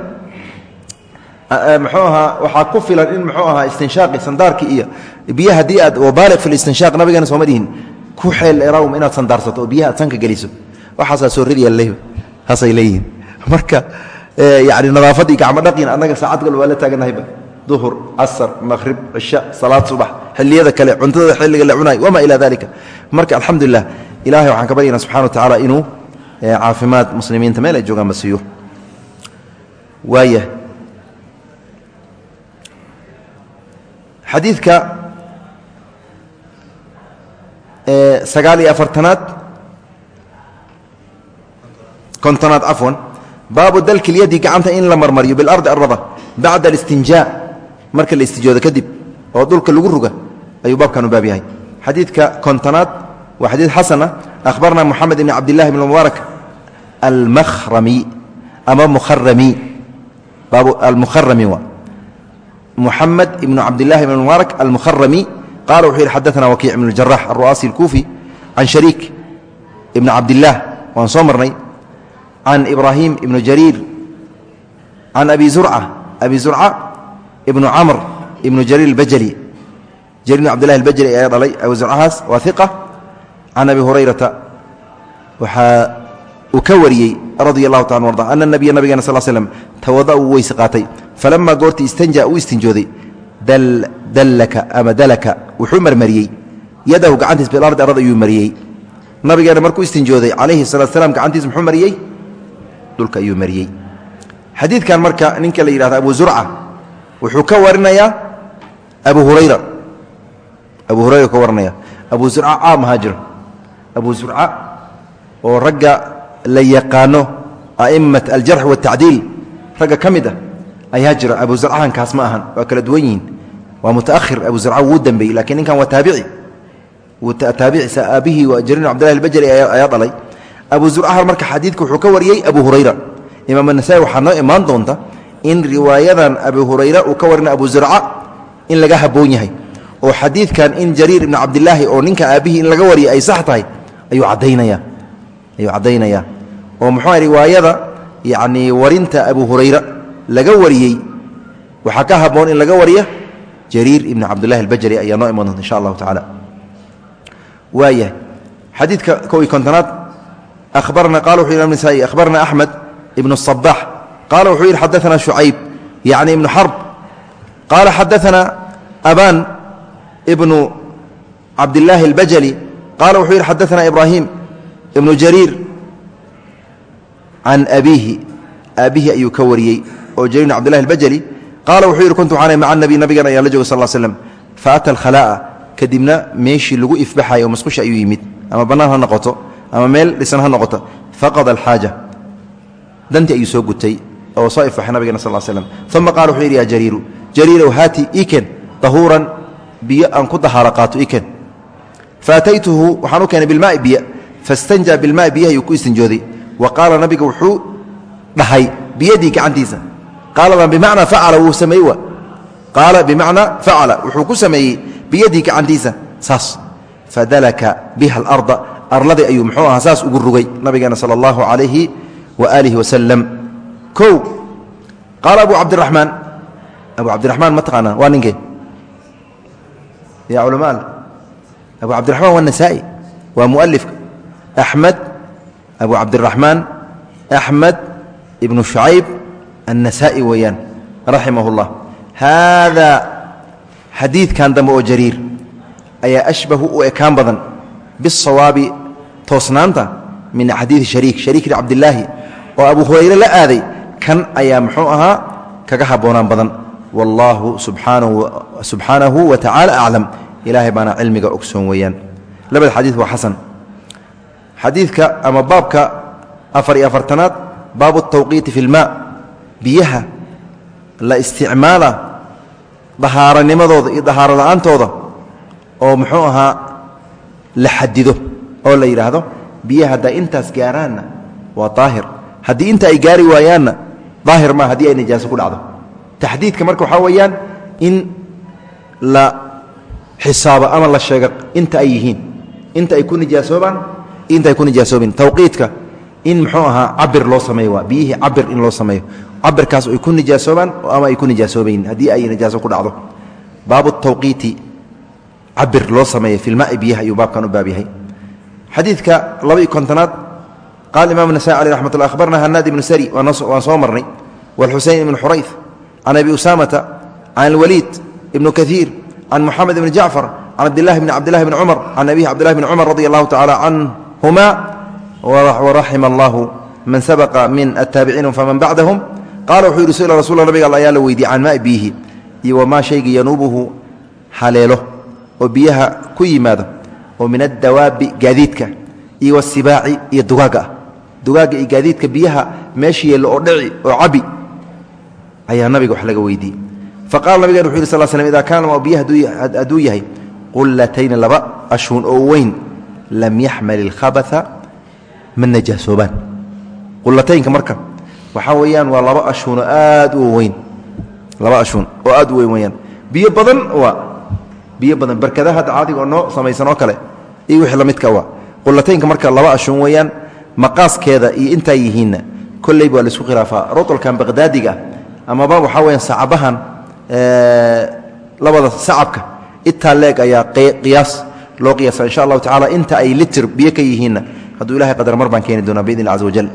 muxuu ahaa waxaa ku filan in muxuu ahaa istinshaaqi sandaarki iyo biyo haddii aad wabaaliq fi listinshaaq nabigeena sooma dhihin ku xeel erawm inaad sandaarsato oo biyaha aad sanka geliso. Waxaasaa soo ridya le haasay leeyihiin. Marka yani nadaafaddii gacmo dhaqin annaga saacad gal waa la taaganahayba duhur casar maqhrib cisha salaad subax xilliyada kale cuntada xilliga la cunaay wamaa ilaa dalika marka alxamdulilah ilahay waxaan ka baryana subxana wa tacaala inuu caafimaad muslimiinta meel ay joogaanba siiyo. Waaya xadiidka sagaal iyo afartanaad kontonaad cafwan baabu dalki lyadi gacanta in la marmariyo bilardi arada bacda alistinjaa marka la istijoodo kadib oo dhulka lagu ruga ayuu baabkan baab yahay. Xadiidka kontonaad waa xadiid xasana akhbarna moxamed ibn cabdillahi bn mubaarak almarami ama muharami baabu almukharami muxamed ibn cabdilahi bn mubaarak almuharami qaala wuxuu yidhi xadaana wakiic ibn jarax aru'aasi alkuufi can shariik ibn cabdilaah waan soo marnay. Can ibraahim ibn jariir can abi zurca abi zurca ibnu camr ibnu jariir bajli jariir ibn cabdilahi albajli ayaa dhalay. Abi zurcahaas waa iqa can abi hurayrata. Waxaa uu ka wariyey radi allahu taala arda ana nabiya nabigeena sal slm tawada uu weyse qaatay falammaa goortii istanja uu istinjooday dallaka ama dalaka wuxuu marmariyey. Yadahu gacantiis bilardi arada ayuu mariyey. Nabigeena markuu istinjooday calayhi salaat slam gacantiis muxuu mariyey? Dhulka ayuu mariyey. Xadiidkan marka ninka la yidhahda abu zurca wuxuu ka warinayaa abu hurayra. Abu hurayra ka warinaya abu zurca caam ahaa abu zurca oo ragga la yaqaano a'imat aljarx waatacdiil ragga ka mid ah ayaa jira abu zarcahankaas ma ahan waa kala duwan yihiin. Waa mutaahir abu zarca wuu dambeeyey lakiin ninkan waa taabici. Taabicisa aabihii jariir cabdillahi albajali ayaa dhalay. Abu zurcahan marka xadiidka wuxuu ka wariyey abu hurayra. Imaam anasaa'i waxaa noo imaan doonta in riwaayadan abu hurayra uu ka warina abu zurca in laga haboon yahay. Oo xadiidkan in jariir ibni cabdilaahi oo ninka aabihii in laga wariyay ay sax tahay ayuu caddaynaya ayuu caddaynaya. oo muxuu riwaayada yacnii warinta abu hurayra laga wariyey. Waxaa ka habboon in laga wariya jariir ibni cabdullahi albajari ayaa noo iman doonta insha allahu tacaala. Waayahay xadiidka kow iyo kontonaad abarna qala wuxu yih nasaai akhbarna axmed ibnu sabaax qaala wuxuu yidhi xadaana shucayb yacni ibnu xarb qaala xadaana abaan ibnu cabdillaahi albajali. Qaala wuxuu yidhi xadaana ibraahim ibnu jariir can abiihi aabbihi ayuu ka wariyey oo jariir cbdillahi albajali qaala wuxuu yidhi kuntu waxaana maca nabi nabigan ayaan la jooga sal slm fa ata alkhalaa'a. Kadibna meeshii lagu ifbaxayo oo masqusha ayuu yimid. Ama bannaan ha noqoto ama meel dhisan ha noqoto. Faqada alxaaja dantii ayuu soo gutay oo soo ifbaxay nabigana sal slm uma qaala wuxuu yidhi yaa jariiru jariirow haati iken dahuuran biyo aan ku dahaaro qaato iken. Faataytuhu waxaan u keenay bilmaai biyo fastanjaa bilmaai biyaha ayuu ku istinjooday wa qaala nabiga wuxuu dhahay biyadii gacantiisa qaaladan bimacnaa facala wuu sameey wa qaala bimacnaa facala wuxuu ku sameeyey biyadii gacantiisa saas fadalaka biha alarda arladii ayuu muxuu ahaa saas ugu rugay nabigeena sala allahu calayhi wa aalihi wasalam kow qaala abu cabdiraxmaan abu cabdiraxmaan ma taqaanaa waa ninkee ya culamaal abu cabdiraxmaan waa nasaa-i waa mualifka axmed abu cabdiraxmaan axmed ibnu shucayb النسائي weyaan raximah الlah haadaa xadiidkan dambe oo jariir ayaa ashbahu u ekaan badan biالصawaabi toosnaanta min xadiiثi shariik shariik bn cabdilaahi oo abu hurayre la aaday kan ayaa muxuu ahaa kaga habboonaan badan wallaahu subxaanahu wa tacaala aclam ilaahay baana cilmiga ogsoon weeyaan labada xadiid waa xasan xadiidka ama baabka afar iyo afartanaad baabu tawqiiti fi lmaa biyaha la isticmaala dahaaranimadooda iyo dahaaro la'aantooda oo muxuu ahaa la xadido oo la yidhaahdo biyaha hadday intaas gaaraanna waa daahir. Haddii inta ay gaari waayaanna daahir maa haddii ay nijaaso ku dhacdo. Taxdiidka marka waxaa weeyaan in la xisaabo ama la sheego inta ay yihiin inta ay ku nijaasoobaan inta ku nijaasoobin tawqiidka in muxuu ahaa cabir loo sameeyo waa biyihii cabir in loo sameeyo. Cabirkaas ay ku nijaasoobaan ama ay ku nijaasoobayin haddii ay nijaaso ku dhacdo. Baabu tawqiiti cabir loo sameeyo filmaai biyaha ayuu baabkan u baab yahay. Xadiidka laba iyo kontonaad qaala imaam nasai aleh raxmat ullah ahbarna hanaad ibnu sari waan soo marnay. Wlxuseyn ibnu xurayf can abi usaamata can alwaliid ibnu kaiir can muxamed ibni jacfar can cabdilahi bni cabdilahi bni cumar can abihi cabdilahi bni cumar radi allahu tacaala can canhuma waraxima allahu man sabaqa min attaabiciin faman bacdahum qaala wuxuu yidhi sila rasul nabiga all ayaa la weydiiyey can maai biyihi iyo wamaa shayga yanuubuhu haleelo oo biyaha ku yimaado oo min addawaabi gaadiidka iyo wasibaaci iyo dugaagga ah dugaagga iyo gaadiidka biyaha meesha yeello oo dhici oo cabi ayaa nabiga wax laga weydiiyey faqala nabigen wuxu yih sal slm ida yahay qullatayni laba ashuun oo lam yaxmal ilkhabatha ma najaasoobaan qulataynka marka waxaa weeyaan waa laba ashuunoo aad u weyn. Laba ashuun oo aad u weyn weyaan biyo badan waa biyo badan barkadaha hadda caadiga oo noo samaysan oo kale iyo wixii la midka waa. Qulataynka marka laba ashuun weeyaan maqaaskeeda iyo intaa yihiinna kolleyba waa la isku khilaafaa rotolkan baqdaadiga amaba waxaa weyaan sacabahan labada sacabka intaa leeg ayaa qiyaas loo qiyaasa insha allahu tacala inta ay litir biyo ka yihiinna hadduu ilahay qadar mar baan keeni doonaa biidn illa caza wajal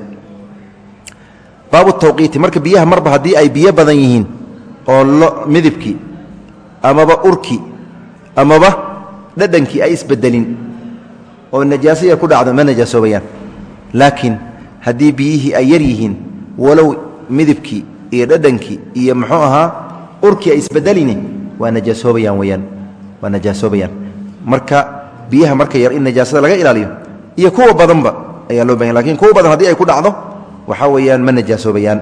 baabu tawqiiti marka biyaha marba haddii ay biyo badan yihiin oo midibkii amaba urkii amaba dhadhankii ay isbedelin oo najaaso yar ku dhacdo ma najaasoobayaan laakiin haddii biyihii ay yar yihiin walow midibkii iyo dhadhankii iyo muxuu ahaa urkii ay isbedelini waa najaasoobayaan weyaan waa najaasoobayaan marka biyaha marka yar in najaasada laga ilaaliyo iyo kuwa badanba ayaa loo baahan laakiin kuwa badan haddii ay ku dhacdo waxaa weeyaan ma najaasoobayaan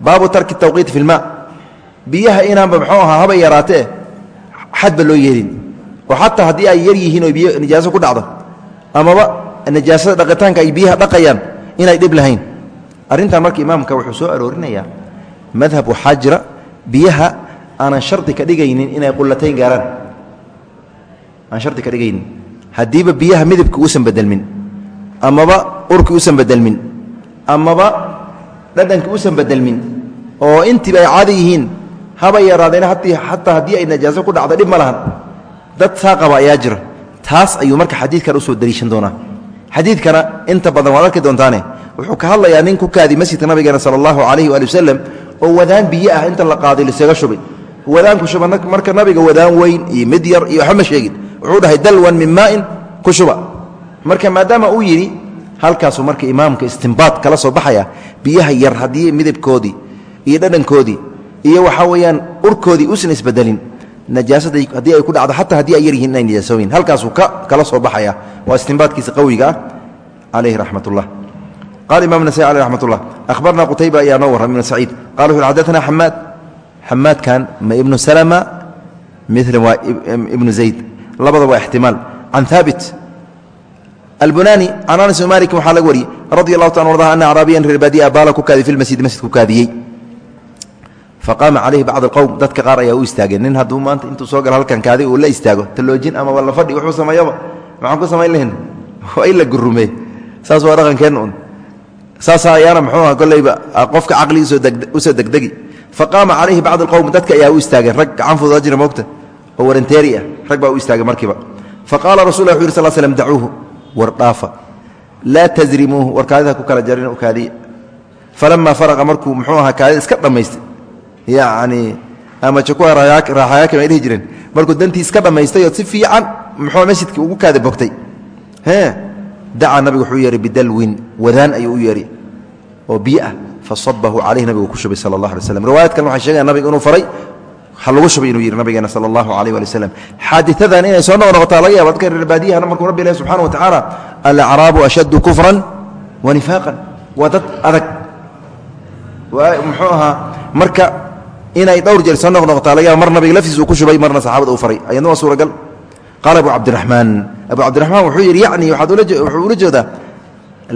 baabu tarki tawqiiti fi lma biyaha inaanba muxuu ahaa haba yaraatee xadba loo yeelin oo xataa haddii ay yar yihiin oo biyo najaaso ku dhacdo amaba najaasada dhaqitaanka ay biyaha dhaqayaan inay dhib lahayn. Arrintan marka imaamka wuxuu soo aroorinayaa madhab waxaa jira biyaha aanan shardi ka dhigaynin inay qulatayn gaaraan aan shardi ka dhigaynin haddiiba biyaha midabki uusan bedelmin amaba urki uusan bedelmin amaba dhadhanki uusan bedelmin oo intiiba ay caada yihiin haba yaraadeen xataa haddii ay najaaso ku dhacdo dhib ma lahan. Dad saa qaba ayaa jira. Taas ayuu marka xadiidkan u soo dariishan doonaa. Xadiidkana inta badan waad arki doontaane wuxuu ka hadlayaa nin ku kaadi masjidka nabigeena sala allahu calayhi waali wasalam oo wadaan biyo ah inta la qaaday lisaga shubay wadaanku shuba marka nabiga wadaan weyn iyo mid yar iyo waxba ma sheegin wuxuu dhahay dalwan min maain ku shuba. Marka maadaama uu yidhi halkaasuu marka imaamka istimbaad kala soo baxaya biyaha yar haddii midabkoodii iyo dhadhankoodii iyo waxaa weeyaan urkoodii usan isbedelin najaasada haddii ay ku dhacdo xataa haddii ay yaryihiin inay najaasoobin halkaasuu ka kala soo baxaya. Waa istimbaadkiisa qawiga ah calayhi raxmat ullah qala imam nasai aleh raxmat ullah ahbarna qutayba ayaa noo warram ibnu saciid. Qala wuxu xaddatana xamaad xamaadkan ma ibnu salama mila waa ibnu zayd labada waa ixtimaal. Can haabit albunani can anas malik waxaa laga wariyey radi allahu ta arda ana acraabiyan reer baadiya baala ku kaadiy fi lmasjid masjid ku kaadiyey. Faqaama calayhi bacd alqowm dadka qaar ayaa u istaageen nin hadduu maanta intuu soo galo halkan kaadi uu la istaago taloojin ama walla fadhi wuxuu sameeyaba maxaan ku samayn lahayn? (laughs) Waa in la gurumee saas waa dhaqankeenna un. Saasa ayaana muxuu aha kollayba qofka caqligiisa u soo degdegi. Faqaama calayhi bacd alqowm dadka ayaa u istaageen rag gacan fududaa jira moogta oo waranteeri ah rag baa u istaagay markiiba. Faqaala rasul wuxu yiri sal slm dacuuhu war dhaafa. Laa tasrimuuhu war ku kala jarin u kaadiya. Falamaa faraqa markuu muxuu ahaa kaadida iska dhammaystay. Yacni ama jakuwa raaxayaakam ay dhihi jireen. Markuu dantii iska dhammaystay oo si fiican muxuu masjidkii ugu kaada bogtay. E dacaa nabigu wuxuu yeehay bidalwin wadaan ayuu u yeehay oo biyo ah fasabahu calayh nabigu ku shubay sala allah alay slam riwaayad kale waxay sheegayan nabiga inuu faray ha lagu shubay inuu yidhi nabigeena sala allahu alayh wali waslem xaadiadan inay soo noqnoqotaa laga yaba dadka reer baadiyahana markuu rabbi ilahi subxana wa tacaala alacraabu ashaddu kufran wa nifaaqan. Waa dad adag. Muxuu ahaa marka inay dhowr jeer soo noqnoqotaa laga yaba mar nabiga laftiis uu ku shubay marna saxaabada uu faray. Ayadna waa suuragal. Qaala abu cabdiraxmaan. Abu cabdiraxmaan wuxuu yidhi yacni wuxuu ula jeedaa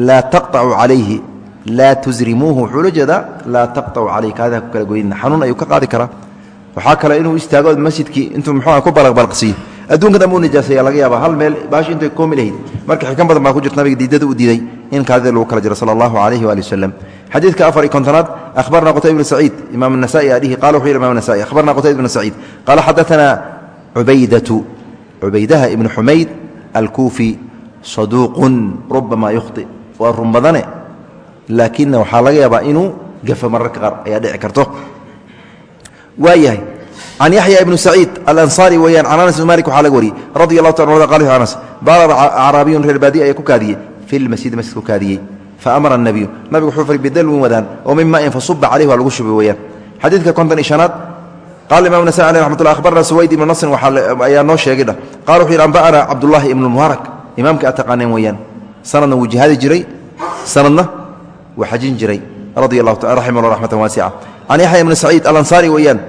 laa taqطacu calayhi laa tusrimuuhu wuxuu ula jeedaa laa taqطacu calayhi kaadaha ku kala goynina xanuun ayuu ka qaadi karaa waxaa kale inuu istaago masjidkii intuu muxuuha ku balaqbalqsiiyo adduunka dhan uu nijaasaya laga yaaba hal meel baashi intay koomi lahayd. Marka xikan badan baa ku jirta nabiga diidada u diiday in kaadida lagu kala jiro sala allahu calayhi waali wasalam xadiidka afar iyo kontonaad akhbarna qutayb ibnu saciid imaam anasai adhihi qala wuxuu yidhi imam nasai akhbarna qutayb ibnu saciid qaala xadaثana cubaydatu cubaydaha ibnu xumayd alkuufi saduuqun rubama yukhti. Waa run badane laakina waxaa laga yaabaa inuu gafo mararka qaar ayaa dhici karto waa yahay can yaxya ibnu saciid alansaari weyaan can anas ibn malik waxaa laga wariyey radi allahu ta a qal anas baala acraabiyun reer baadiye ayaa ku kaadiyey fi lmasjidi masjid ku kaadiyey. Faamara الnabiyu nabigu wuxuu faray bidalwin wadaan oo min maain fasuba calayh waa lagu shubay weyaan xadiidka konton iyo shanaad qala imam nasai aleh raxmat lla akhbarna suwayd ibnu nasrin ayaa noo sheegay dhah qala wuxuu yidhi anba'ana cabdullahi ibnu mubaarak imaamka aad taqaaneen weeyaan. Sanadna wuu jihaadi jiray sanadna wuu xajin jiray radi allahu raximah llah raxmatan waasica can yaxya ibni saciid alansaari weeyaan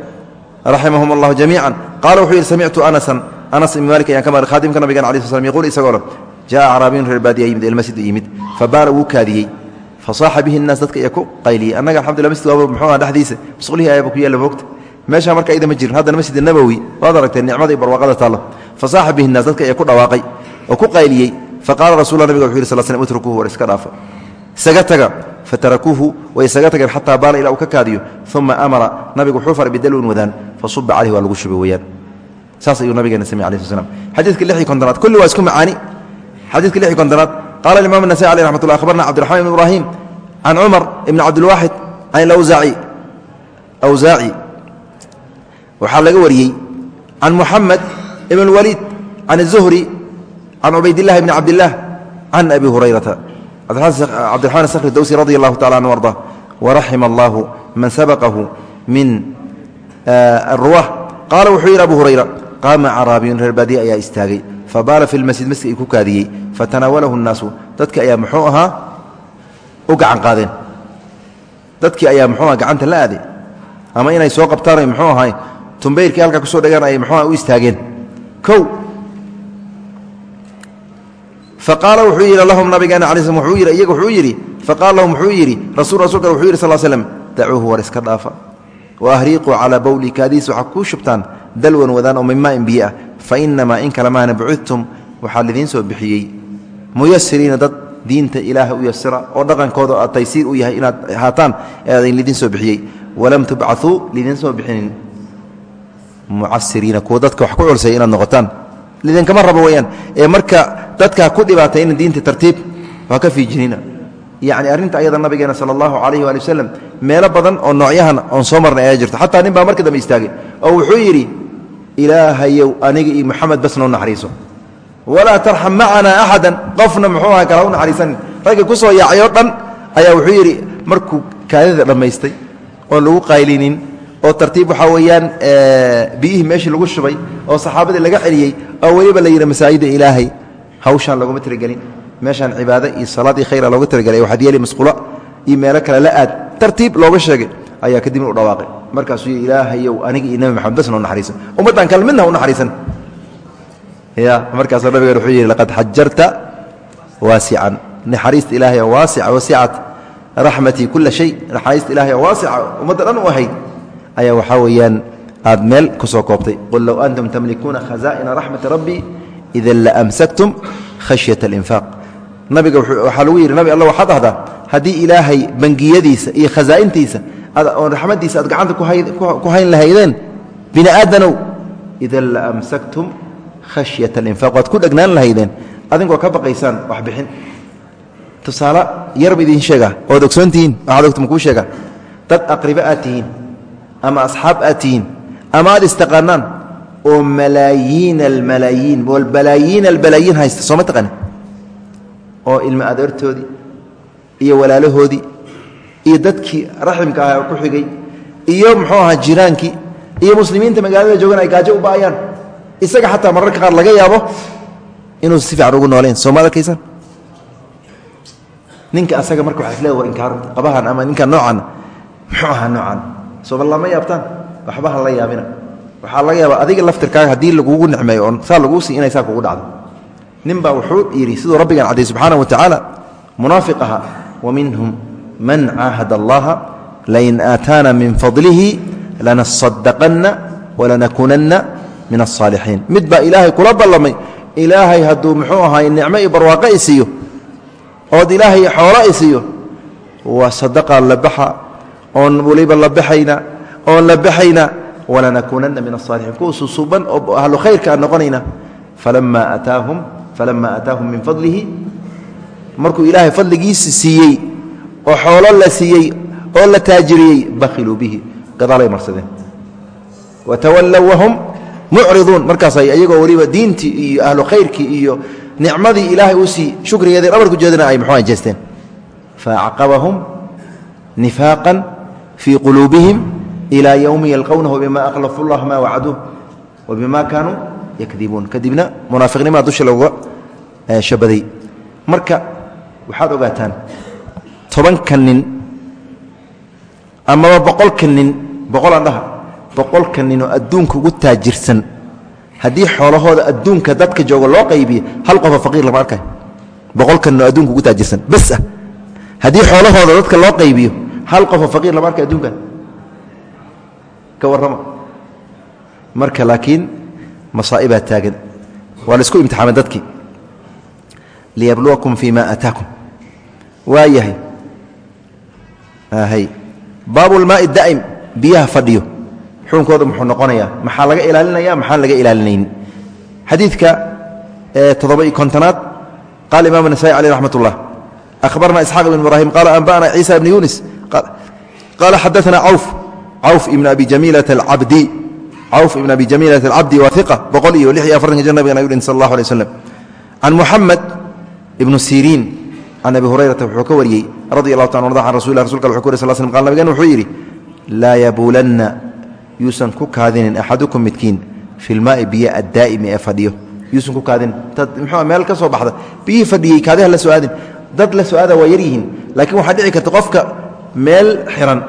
raximahum allahu jamiica qaala wuxuu yidhi samictu anasan anas ibn malik ayaan ka maqlay khaadimka nabigan ala sl yquul isagoo le jaaa caraabiyun reer baadiya yimid ilmasjidu yimid fabaara wuu kaadiyey fasaaxa bihi naas dadka ayaa ku qayliyey annaga alxamdullah masjid waaba muxuu aha dhexdiisa musqulihii ayaaba ku yaalla foogta meeshaa marka idama jirin haddana masjid nabowi waad aragtee nicmada iyo barwaaqada taallo fasaaxa bihi naas dadka ayaa ku dhawaaqay oo isaga taga fatarakuuhu way isaga tageen xataa baala ilaa uu ka kaadiyo uma amara nabigu wuxuu faray bidalwin wadaan fasuba calayh waa lagu shubay weyaan saas ayuu nabigeena samey alai sl slam xadiidka lix iyo kontonaad kulli waa isku macaani xadiidka lix iyo kontonaad qala imam النasai aleh raxmat lla akhbarna cabdiraxman ibn ibrahim can cumar ibn cabdilwaaxid can awsaaci awsaaci waxaa laga wariyey can muxamed ibn اlwaliid can الzuhri can cubaydillahi bni cabdillaah can abi hurayrata cabdiraxman skri dowsi radi allahu tacala anhu arda waraxima allahu man sabaqahu min aruwah qaala wuxuu yidhi abu hurayra qaama caraabiyun reer baadiye ayaa istaagay fabaala fi lmasjid masjid ku kaadiyey fatanaawalahu الnaasu dadki ayaa muxuu ahaa u gacan qaadeen dadkii ayaa muxuu aha gacanta la aaday ama inay soo qabtaan muxuu ahay tumbayrkii halkaa ku soo dhagaan ay muxuuha u istaageen kow faqaala wuxuu yidhi lahum nabigeena ala wuuu yidhi iyaga wuxuu yidhi faqaala wuxuu yidhi rasul rasulka wuxuu yidhi sal slm dacuuhu war iska dhaafa wa ahriiquu calaa bowli kaadiis shubtaan dalwan wadaan oo min maain biyo ah fa inamaa in kale maana bucidtum waxaa lidiin soo bixiyey. Muyasiriina dad diinta ilaaha u yasira oo dhaqankooda taysiir u yahay inaad haataan eeadin lidiin soo bixiyey. Walam tubcuu lidiin soo bixinin. Mucasiriina kuwa dadka wax ku culsaya inaad noqotaan lidinkama rabo weyaan ee marka dadka ku dhibaatayna diinta tartiib waa ka fiijinina yacni arrinta ayada nabigeena sala allahu calayhi waali wasalam meelo badan oo noocyahan oon soo marnay ayaa jirto xataa nin baa marka dambe istaagay oo wuxuu yidhi ilaahayow aniga iyo moxamed bas noo naxariiso. Walaa tarxam macanaa axada qofna muxuu aha kala u naxariisanin. Ragga ku soo yaacay oo dhan ayaa wuxuu yidhi markuu kaadida dhammaystay oon lagu qaylinin oo tartiib waxaa weeyaan biyihii meeshii lagu shubay oo saxaabadii laga celiyey oo weliba la yidhi masaajida ilaahay hawshaan looguma tiragelin meeshaan cibaado iyo salaad iyo khayra looga tiragelay waxaad yeeli masqulo iyo meelo kale la aad. Tartiib looga sheegay ayaa kadibna u dhawaaqay. Markaasuu ilaahayow aniga iyo nebi maxamed basna u naxariisan. Ummaddan kale midna u naxariisan. Ya markaasuu nabigan wuxuu yidhi laqad xajarta waasican. Naxariista ilaahay oo waasica wasicat raxmatii kula shay. Naxariista ilahay oo waasica ummadda dhan u ahayd ayaa waxaa weeyaan aad meel ku soo koobtay. Qul low antum tamlikuuna khazaa'ina raxmati rabbii idan laamsaktum khashyata alinfaaq. Nabiga waxaa lagu yidhi nabi alla waxaad dhahdaa haddii ilaahay bangiyadiisa iyo khasaa'intiisa oon raxmadiisa aad gacanta ku hayn lahaydeen bini aadanow idan laamsaktum khashyata alinfaaq. Waad ku dhegnaan lahaydeen. Adinkoo ka baqaysaan waxbixin. Tusaale yarba idiin sheega ood ogsoontihiin waxaad ogta makuu sheega. Dad aqribo aad tihiin ama asxaab aad ama aad istaqaanaan oo malaayiin almalaayiin balaayiin albalaayiin haysta sooma taqani oo ilmo adeertoodii iyo walaalahoodii iyo dadkii raximka ahaa ku xigay iyo muxuu ahaa jiraankii iyo muslimiinta magaalada joogan ay gaajo u ba'ayaan. Isaga xataa mararka qaar laga yaabo inuu si fiican ugu nooleyn. Sooma arkaysan ninka asaga marka waa isleeda war inkaar qabahan ama ninka noocan muxuu ahaa noocan sooma lama yaabtaan? waxba ha la yaabina. Waxaa laga yaaba adiga laftirkaaga haddii lagugu nicmeeyo oon saa laguu sii inay saa kugu dhacdo. Nin baa wuxuu yidhi siduu rabbigan cadday subxaana wa tacaala wa minhum man caahad allaha lain aataana min fadlihi lanasadaqanna walanakunanna min asaalixiin mid baa ilaahay kula ballamay ilaahay hadduu muxuu ahaay nicmo iyo barwaaqo i siiyo ood ilaahay xoolo i siiyo waa sadaqaa la baxa oon weliba la baxayna oon la baxayna walanakuunanna min asaalixiin kuwa susuuban oo ahlu khayrka aan noqonayna falama ataahum falama aataahum min fadlihi markuu ilaahay fadligiisi siiyey oo xoolo la siiyey oo la taajiriyey bakhiluu bihi gadaalay marsadeen. Watawallow wahum mucriduun. Markaasay iyagoo weliba diintii iyo ahlu khayrkii iyo nicmadii ilaahay uu sii shukrigeedii dhabarku jeedana ay muxuu jeesteen. Faacqabahum nifaaqan fii quluubihim ilaa yowmi yalqownahu bima akhlafu llah maa wacaduuh wa bima kaanuu yakdibuun kadibna munaafiqnimaa dusha looga shabaday marka waxaad ogaataan tobanka nin amaba boqolka nin boqolaan dhaha boqolka nin oo adduunka ugu taajirsan haddii xoolahooda adduunka dadka jooga loo qaybiyo hal qofoo faqiir lama arkay boqolka nin oo adduunka ugu taajirsan bas ah haddii xoolahooda dadka loo qaybiyo hal qofoo faqiir lama arkay adduunkan? Ka warrama. Marka laakiin masaa'ibaa taagan. Waa la isku imtixaamay dadkii. Liyabluwakum fii ma aataakum waa yahay. Hay baabulmaai daa'im biyaha fadhiyo. Xukunkooda muxuu noqonayaa. Maxaa laga ilaalinaya maxaan laga ilaalinayn? Xadiidka toddoba iyo kontonaad qaala imam nasa'i caleyh raxmat ullah akhbarna isxaaq ibn ibraahim qaala anba'ana ciisa ibni yunis qaala xadaana cawf cawf ibn abi jamiilata alcabdi cawf ibn abi jamiilata alcabdi waa iqa boqol iyo lix iyo afartanka jir nabigan ayuu dhin sal allahu alay waslam can muxamed ibnu siriin can abi hurayrata wuxuu ka wariyey radi allahu ta arda an rasul rasulka wuxu ku uri sal slm qal nabigan wuxuu yidhi laa yabuulanna yuusan ku kaadinin axadukum midkiin fi lmaai biyo addaa'imi ee fadhiyo yuusan ku kaadinin dad muxuu meel ka soo baxda biyihii fadhiyey kaadiha la soo aadin dad la soo aada waa yar yihiin laakiin waxaa dhici karta qofka meel xiran.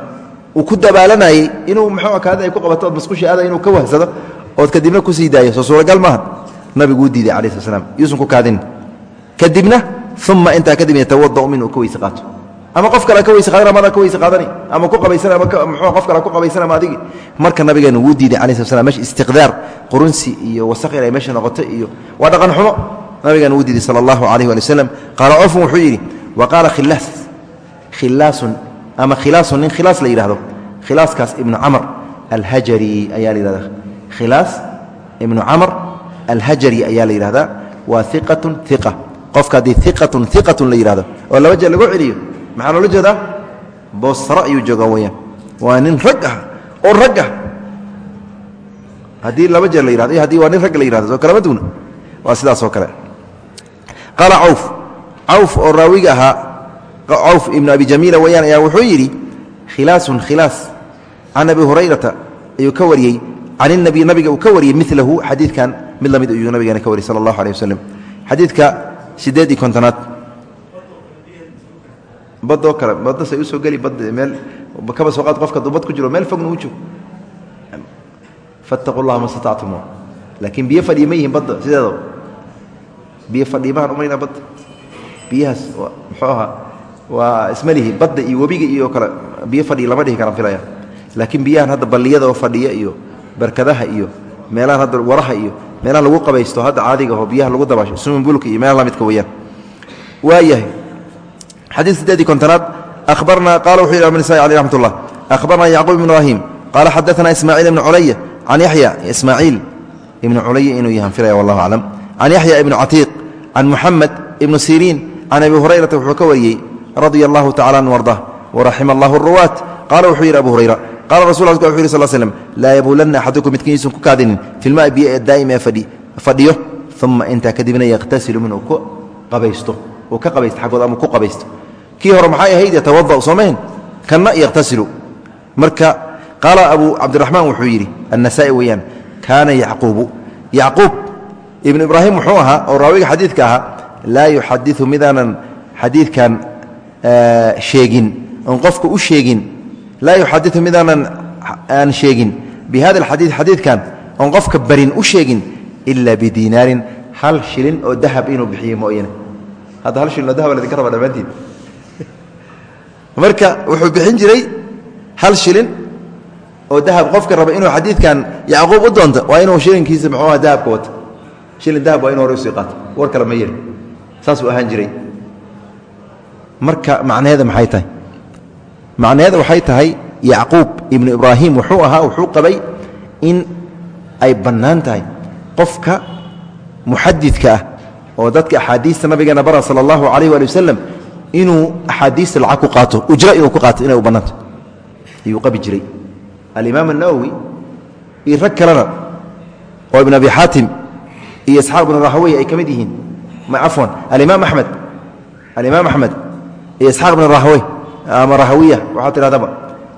Uu ku dabaalanayey inuu muxuu kaadida ay ku qabato ood masqushi aada inuu ka wahsado ood kadibna ku sii daayo. Soo suuragal maaha nabiguu diiday calayi slat slam yuusan ku kaadinin kadibna uma intaa kadib yatawadau min uu ka weyse qaato. Ama qof kale ka weyse qaadan ama ka weyse qaadani. Ama ku qabaysan ama mxuu qof kale ku qabaysan ama adigi. Marka nabigeena wuu diiday calayi slat slam meesha istiqdaar qurunsi iyo wasaq inay meesha noqoto iyo waa dhaqan xumo. Nabigeena wuu diiday sala allahu calayh wali wasalam qaala cofun wuxuu yidhi wa qaala khilaas khilaasun ama khilaasun nin khilaas la yidhahdo khilaaskaas ibnu camr alhajari ayaa la yidhahda khilaas ibnu camr alhajari ayaa la yidhahdaa waa iqatun iqa qofka haddii iqatun iqatun la yidhahdo oo laba jeer lagu celiyo maxaa loola jeedaa? Boosaro ayuu joogaa weyaan waa nin rag ah oo rag ah. Haddii laba jeer la yihahdo iyo haddii waa nin rag la yihahdo soo kalama duuna waa sidaas oo kale. Qaala cawf. Cawf oo raawiga ahaa cawf ibnu abi jamiila weyaan ayaa wuxuu yidhi khilaasun khilaas can abi hurayrata ayuu ka wariyey. Can inabiy nabiga uu ka wariyey milahu xadiidkan. Mid la mid ayuu nabigeena ka wariyey sala allahu aleh waslem xadiidka sideed iyo kontonaad. Badoo kale badasay u soo geli bad meel kaba soo qaad qofka dubad ku jiro meel fogna u joog fattaqu llaha ma statactum laakiin biyo fadhiya ma yihiin badda sideedaba biyo fadhiimahan umayna badda biyahaas muxuu ahaa waa isma lihi badda iyo webiga iyo kale biyo fadhiya lama dhihi karaan filaya. Laakiin biyahan hadda balliyada oo fadhiya iyo barkadaha iyo meelahan hadda waraha iyo meelaha lagu qabaysto hadda caadiga oo biyaha lagu dabaasho suminbulka iyo meelaha lamidka weyaan waayahay xadiid sideedii kontonaad abarna qala wuxuu yidhi abnisai aleh raxmat ullah akhbarna yacquub ibn ibraahim qaala xadaana ismaaciil ibnu culaya can yaxya ismaaciil ibnu culaya inuu yahan filaya wallahu aclam. Can yaxya ibnu catiiq can muxamed ibnu siriin can abi hurayrata wuxuu ka wariyey radia allahu tacala an ardah waraxima allahu ruwaat qaala wuxuu yidhi abu hurayra qala rasul wuxu yih sl slm laa yabuulanna axadukum midkiiisun ku kaadinin filmaa biyo ee daa'im ee fadhiyo uma intaa kadibna yakhtasilu min uu ku qabaysto uu ka qabaysto xaggooda ama ku qabaysto. Kii hore maxay ahayd? Yatawada'u soomayn kanna yakhtasilu marka qaala abu cabdiraxmaan wuxuu yidhi annasaa'i weeyaan kaana yacquubu. Yacquub ibnu ibraahim wuxuu ahaa oo raawiga xadiidka ahaa laa yuxadiu midaanan xadiidkan sheegin oon qofka u sheegin laa yuxadiu midaanan aan sheegin bi hada alxadiid xadiidkan oon qofka barin u sheegin ila bidiinaarin hal shilin oo dahab inuu bixiye mooyane hadda hal shilin oo dahab ladinka raba dhammaantiin marka wuxuu bixin jiray hal shilin oo dahab qofka raba inuu xadiidkan yacquub u doonto waa inuu shilinkiisa muxuuha dahabka wato shilin dahab waa inu hore u sii qaato war kale ma yeri saasuu ahaan jiray marka macnaheeda maxay tahay? Macnaheeda waxay tahay yacquub ibnu ibraahim wuxuu ahaa wuxuu qabay in ay bannaan tahay qofka muxadidka ah oo dadka axaadiista nabigeena bara sala allahu calayh waali wasalam inuu axaadiista lacag ku qaato ujro inuu ku qaato inay u bannaanto. Ayuu qabi jiray. Alimaam الnawowi iyo rag kalena oo ibn abi xaatim iyo isxaaq ibn rahawey ay ka mid yihiin. Cafwan alimaam axmed alimaam axmed iyo isxaaq ibn rahawey ama rahawiya waxaa tidhahdaba.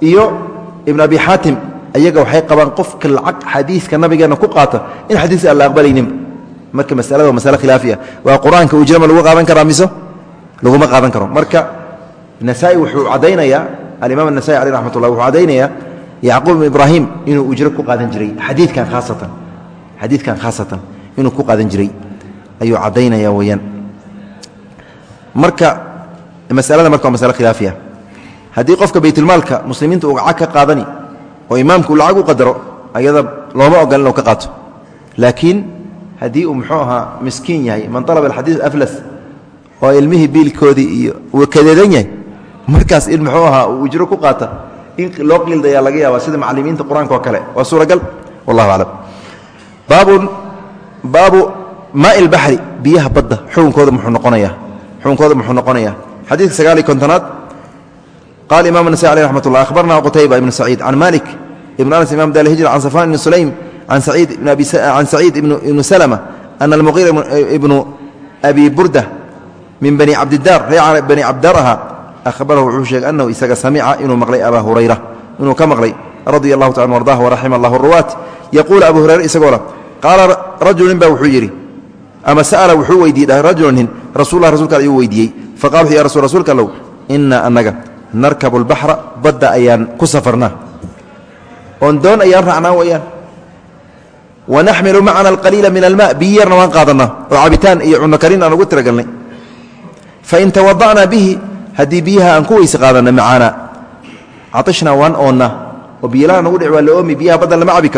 Iyo ibn abi xaatim ayaga waxay qabaan qofka lacag xadiiska nabigeena ku qaata in xadiiska aan la aqbalayninba marka masalada waa masale khilaafi ah waa qur'aanka ujrama lagu qaadan karaa miso? Laguma qaadan karo. Marka nasaa-i wuxuu caddaynayaa alimaam anasai aleh raxmat ullah wuxuu caddaynayaa yacquub ibn ibraahim inuu ujro ku qaadan jiray. Xadiidkan khaasatan xadiidkan khaasatan inuu ku qaadan jiray. Ayuu caddaynaya weeyaan. Marka masalada marka waa masale khilaafi ah haddii qofka baytulmaalka muslimiinta uu lacag ka qaadani oo imaamka uu lacag u qadaro ayada looma ogola inuu ka qaato. Laakiin haddii uu muxuu ahaa miskiin yahay man alaba alxadiid aflas oo ilmihii biilkoodii iyo uu kadeedan yahay markaas in muxuu ahaa uu ujro ku qaata in loo qildayaa laga yaaba sida macalimiinta qur'aanka oo kale. Waa suuragal wallahu aclam. Baabun baabu maai lbaxri biyaha badda xukunkooda muxuu noqonayaa xukunkooda muxuu noqonayaa xadiidka sagaaliy kontonaad. Qaala imam nasai aleh raxmat ullah ahbarna qutayba ibn saciid can malik ibn anas imam dar hijr can safan ibn sulaym can saciid ibnu salma ana almuqira ibnu abi burda min bani cabdidaar reeca bani cabdidaar ahaa ahbarahu wuxuu sheegay annahu isaga samica inuu maqlay abaa hurayra inuu ka maqlay radia allahu taala an ardah waraxima allahu ruwaat yaquulu abu hurayra isagoo leh qaala rajulin ba wuxuu yidhi ama sa'ala wuxuu weydiiyey rajulun nin rasulah rasulka igu weydiiyey faqala wuxu ya rasul rasuulka allow ina anaga narkabu albaxra badda ayaan ku safarnaa. Oon doon ayaan raacnaa weyaan wanaxmilu macana alqaliila min alma biyi yarna waan qaadanaa oo cabitaan iyo cunno karin aan ugu tiragalnay. Fain tawada'naa bihi haddii biyaha aan ku weyse qaadanna macaana caishnaa waan oonnaa oo biyalaha nagu dhic waa la oomi biyaha baddan lama cabi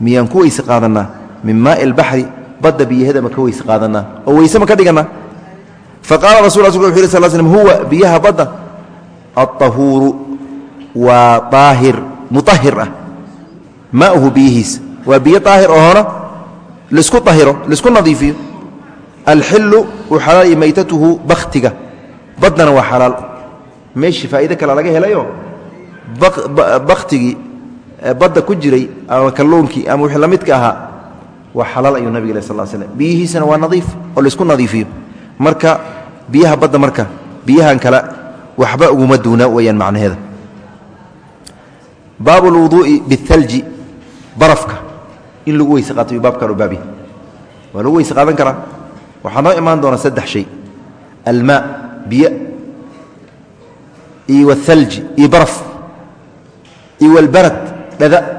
miyaan ku weyse qaadannaa min maai albaxri badda biyaheeda ma ka weyse qaadannaa oo weyse ma ka dhigannaa faqaala rasul wuxu yih sal slm huwa biyaha badda alطahuuru waa daahir muahir ah. Mauhu biyihiis waa biyo daahir oo hona lisku ahiro lisku nadiifiyo. Alxilu uu xalaal maytatuhu bakhtiga badnana waa xalaal. Meeshii faa'iide kale laga helayo? Bakhtigii badda ku jiray ama kalluunkii ama wixii la midka waa xalaal ayuu nabig sal slm biyihiisana waa nadiif oo la isku nadiifiyo. Marka biyaha badda marka biyahan kale waxba uguma duuna weyaan macnaheeda. Baab lwuduu'i bialji barafka in lagu weyse qaato yuu baabkan u baabya waa lagu weyse qaadan karaa. Waxaa noo imaan doona saddex shay. Almaa biyo iyo waalji iyo baraf. Iyo walbarad dhada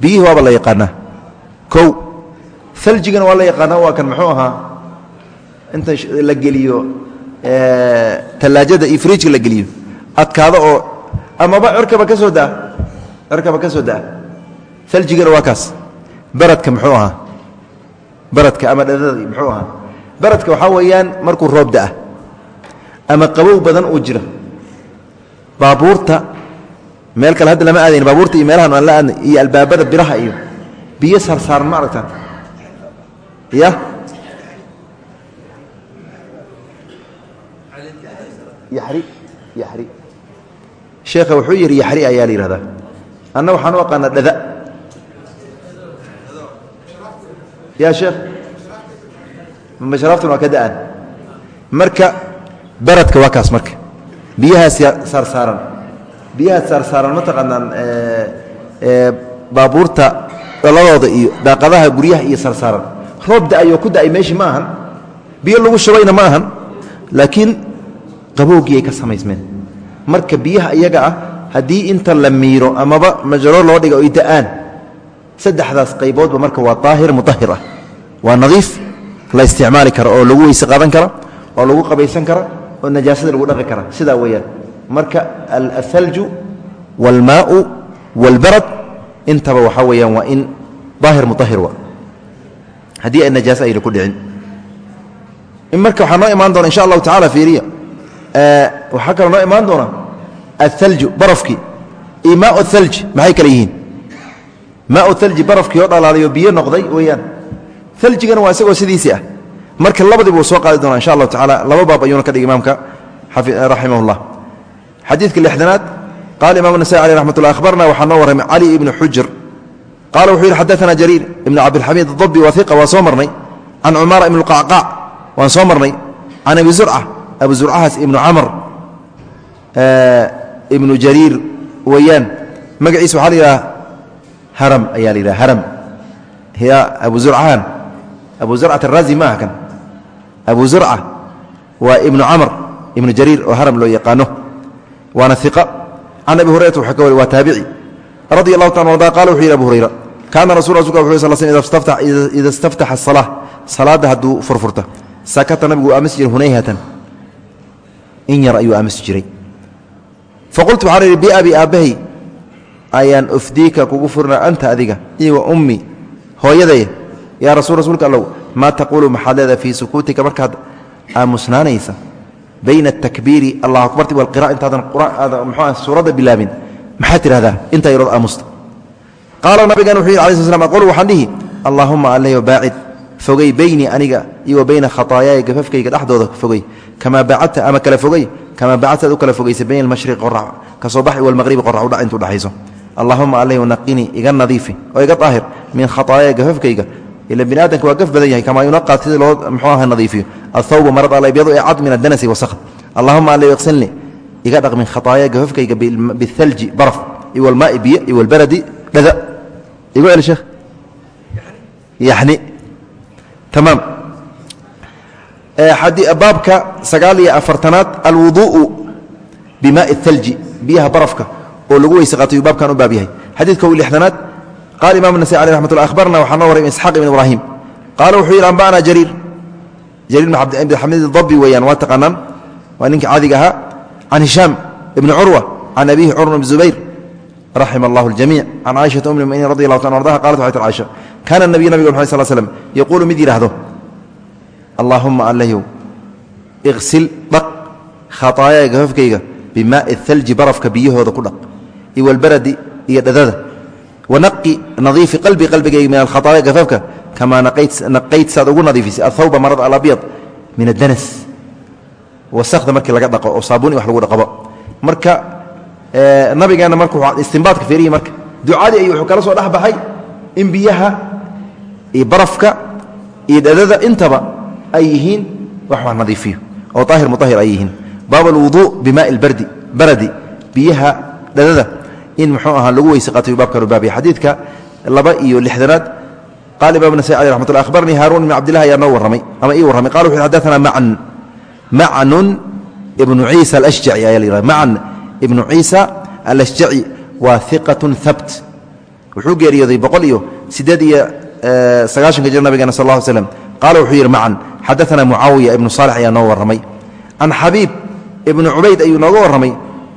biyihii waaba la yaqaanaa kow aljigana waa la yaqaanaa waa kan muxuu ahaa? Inta la geliyo talaajada iyo frijka la geliyo. Adkaado oo amaba cirkaba ka soo daa cirkaba ka soo daa. Aljigana waa kaas. Baradka muxuu ahaa? Baradka ama dhadada muxuu ahaa? Baradka waxaa weeyaan markuu roob da'a. Ama qabow badan uu jiro. Baabuurta meel kale hadda lama aadayn baabuurta iyo meelahan aan la aadnay iyo albaabada biraha iyo biyo saarsaaran ma aragtaan? Ya yari yari sheekha wuxuu yidhi yaxri ayaa la yihahdaa anna waxaan u aqaanaa dhada. Ya sheekh mashraftun waa ka da'an marka baradka waa kaas marka. Biyahaas saarsaaran biyahaas saarsaaran ma taqaanaan baabuurta dhaladooda iyo daaqadaha guryaha iyo saarsaaran. Roob da'ayoo ku da'ay meeshii ma ahan. Biyo lagu shubayna ma ahan. Laakiin qabowgii ay ka samaysmeen. Marka biyaha iyaga ah haddii inta la miiro amaba majaro loo dhiga oy da'aan. Saddexdaas qayboodba marka waa aahir muahir ah. Waa nadiif la isticmaali kara oo lagu weyse qaadan kara oo lagu qabaysan kara oo najaasada lagu dhaqi kara sidaa weeyaan marka alhalju wاlmaau wاlbarad intaba waxaa weeyaan waa in aahir muahir wa haddii ay najaase ayna ku dhicin marka waxaa noo imaan doona insha allahu tacala fiiriya waxaa kaloo noo imaan doona alhalju barafkii iyo maau halj maxay kale yihiin maau halji barafkii oo dhalaalayo biyo noqday weeyaan aljigana waa isagoo sidiisii ah marka labadiiba uu soo qaadi doona insha allahu tacala laba baab ayuuna ka dhigay imaamka raximah اllah xadiidka lixdanaad qaala imam nasai aleh ramat lla ahbarna waxaa noo warramay cali ibnu xujr. Qaala wuxuu yidhi xadaana jariir ibnu cabdilxamiid adabi waa iqa soo marnay. Can cumaara ibn lqacqaac waan soo marnay. Can abi zurca abu zurcahaas ibnu camr eh, ibnu jariir weeyaan. Magaciisa waxaa la yidhaha haram ayaa la yidhaha haram. Ya abu zurcahan abu zurcat araazi maaha kan. Abu zurca waa ibnu camr ibnu jariir oo haram loo yaqaano waana iqa can abi hurayrata wuxuu ka wari waa taabici. Radi allahu taala arda qala wuxuu yidhi abu hurayra kaana rasul rasulka wuxu sal sl ida istaftaxa asalaa salaadda hadduu furfurta sakata nabigu aamusi jiray hunayhatan in yar ayuu aamusi jiray. Faqultu waxaan idhi biabi aabbahay ayaan ufdiika kugu furina anta adiga iyo wa ummi hooyaday. Yaa rasul rasuulka allow maa taquulu maxaad leedaha fii sukuutika? Markaad aamusnaanaysa bayna atakbiiri allah akbarti walqira intaadan quraada mxua suuradda bilaabin. Maxaad tidhahdaa intaa yarood aamusta qaala nabigan wuxuu yidhi alai sl slam aqulu waxaan dhihi allaahuma allayo baacid fogey beynii aniga iyo wa bayna khataayaaya gafafkayga dhexdooda fogey kamaa bacadta ama kala fogey kamaa bacadtaad u kala fogeysa bayna almashriqi qorax ka soo baxi walmaqribi qorax udhac intuu dhexayso allahuma allayo naqinii iga nadiifi oo iga daahir min gafafkayga ila bini aadamka waa gaf badan yahay kamaa yunaqaa sida loo mxuu aha nadiifiyo. Athawba marad alabyadu ee cad min adanasi wasakd allahuma allayo iqsilnii iga dhaq min khataaya gafafkayga bialji baraf. Iwalmaai biyo iwalbaradi dhada. Igu celi sheekh. Yani tamaam. Baabka sagaal iyo afartanaad alwuduءu bimaai اthalji biyaha barafka oo lagu weyse qaatay uu baabkan u baab yahay. Xadiidka lixdanaad qala imam النasai alيه raxmat lla akhbarna waxaa noo waray isxaaq ibn ibrahim qaala wuxuu yidhi anba'na jariir jariir bn xamid dabi weeyaan waa taqaanaan waa ninka caadiga ahaa can hishaam ibni curwa can abihi curwa ibn zubayr raxima allah اljamiic can caaishaةa um muminiin radi allahu ta ardaha qalat waxay tir caaisha kaana nabiy nabiga mxad sl slm yaquulu mid yidhaahdo allaahuma allayow iqsil dhaq khataayaaya gafafkayga bimaai اthalji barafka biyahooda ku dhaq iwalbaradi iyo dhadada wanaqi nadiifi qalbi qalbigayga min alkhataaya gafafka kamaa naqayd saad ugu nadiifisay athawba marada alabyad min addanas wasakda markii laga dhaqo oo saabuun wax lagu dhaqobo marka nabigeenna marka istinbaadka fiirihi marka ducadii ayuu wuxuu kala soo dhex baxay in biyaha iyo barafka iyo dhadada intaba ay yihiin wax wax nadiifiyo oo aahir muahir ay yihiin baab alwuduu bimaai lbardi baradi biyaha dhadada in mxuu ahaa lagu weyseqaatay baabkan ubaabiya xadiidka laba iyo lixdanaad. Qaal imam nasai aleh raxmat akhbarnii haaruun ibn cabdillahi ayaa noo warramay ama ii warramay. Qala wuxu xadaana macan macnun ibnu ciisa alashjaci ayaa la yihahda ibnu ciisa alashjaci waa iqatun habt wuxuu geeriyooday boqol iyo siddeed iyo eh, sagaashanka jir nabigeena sal lla l slem wuxuu yidhi macan xadaana mucaawiya ibnu saalex ayaa noo warramay. Can xabiib ibnu cubayd ayuu nooga warramay.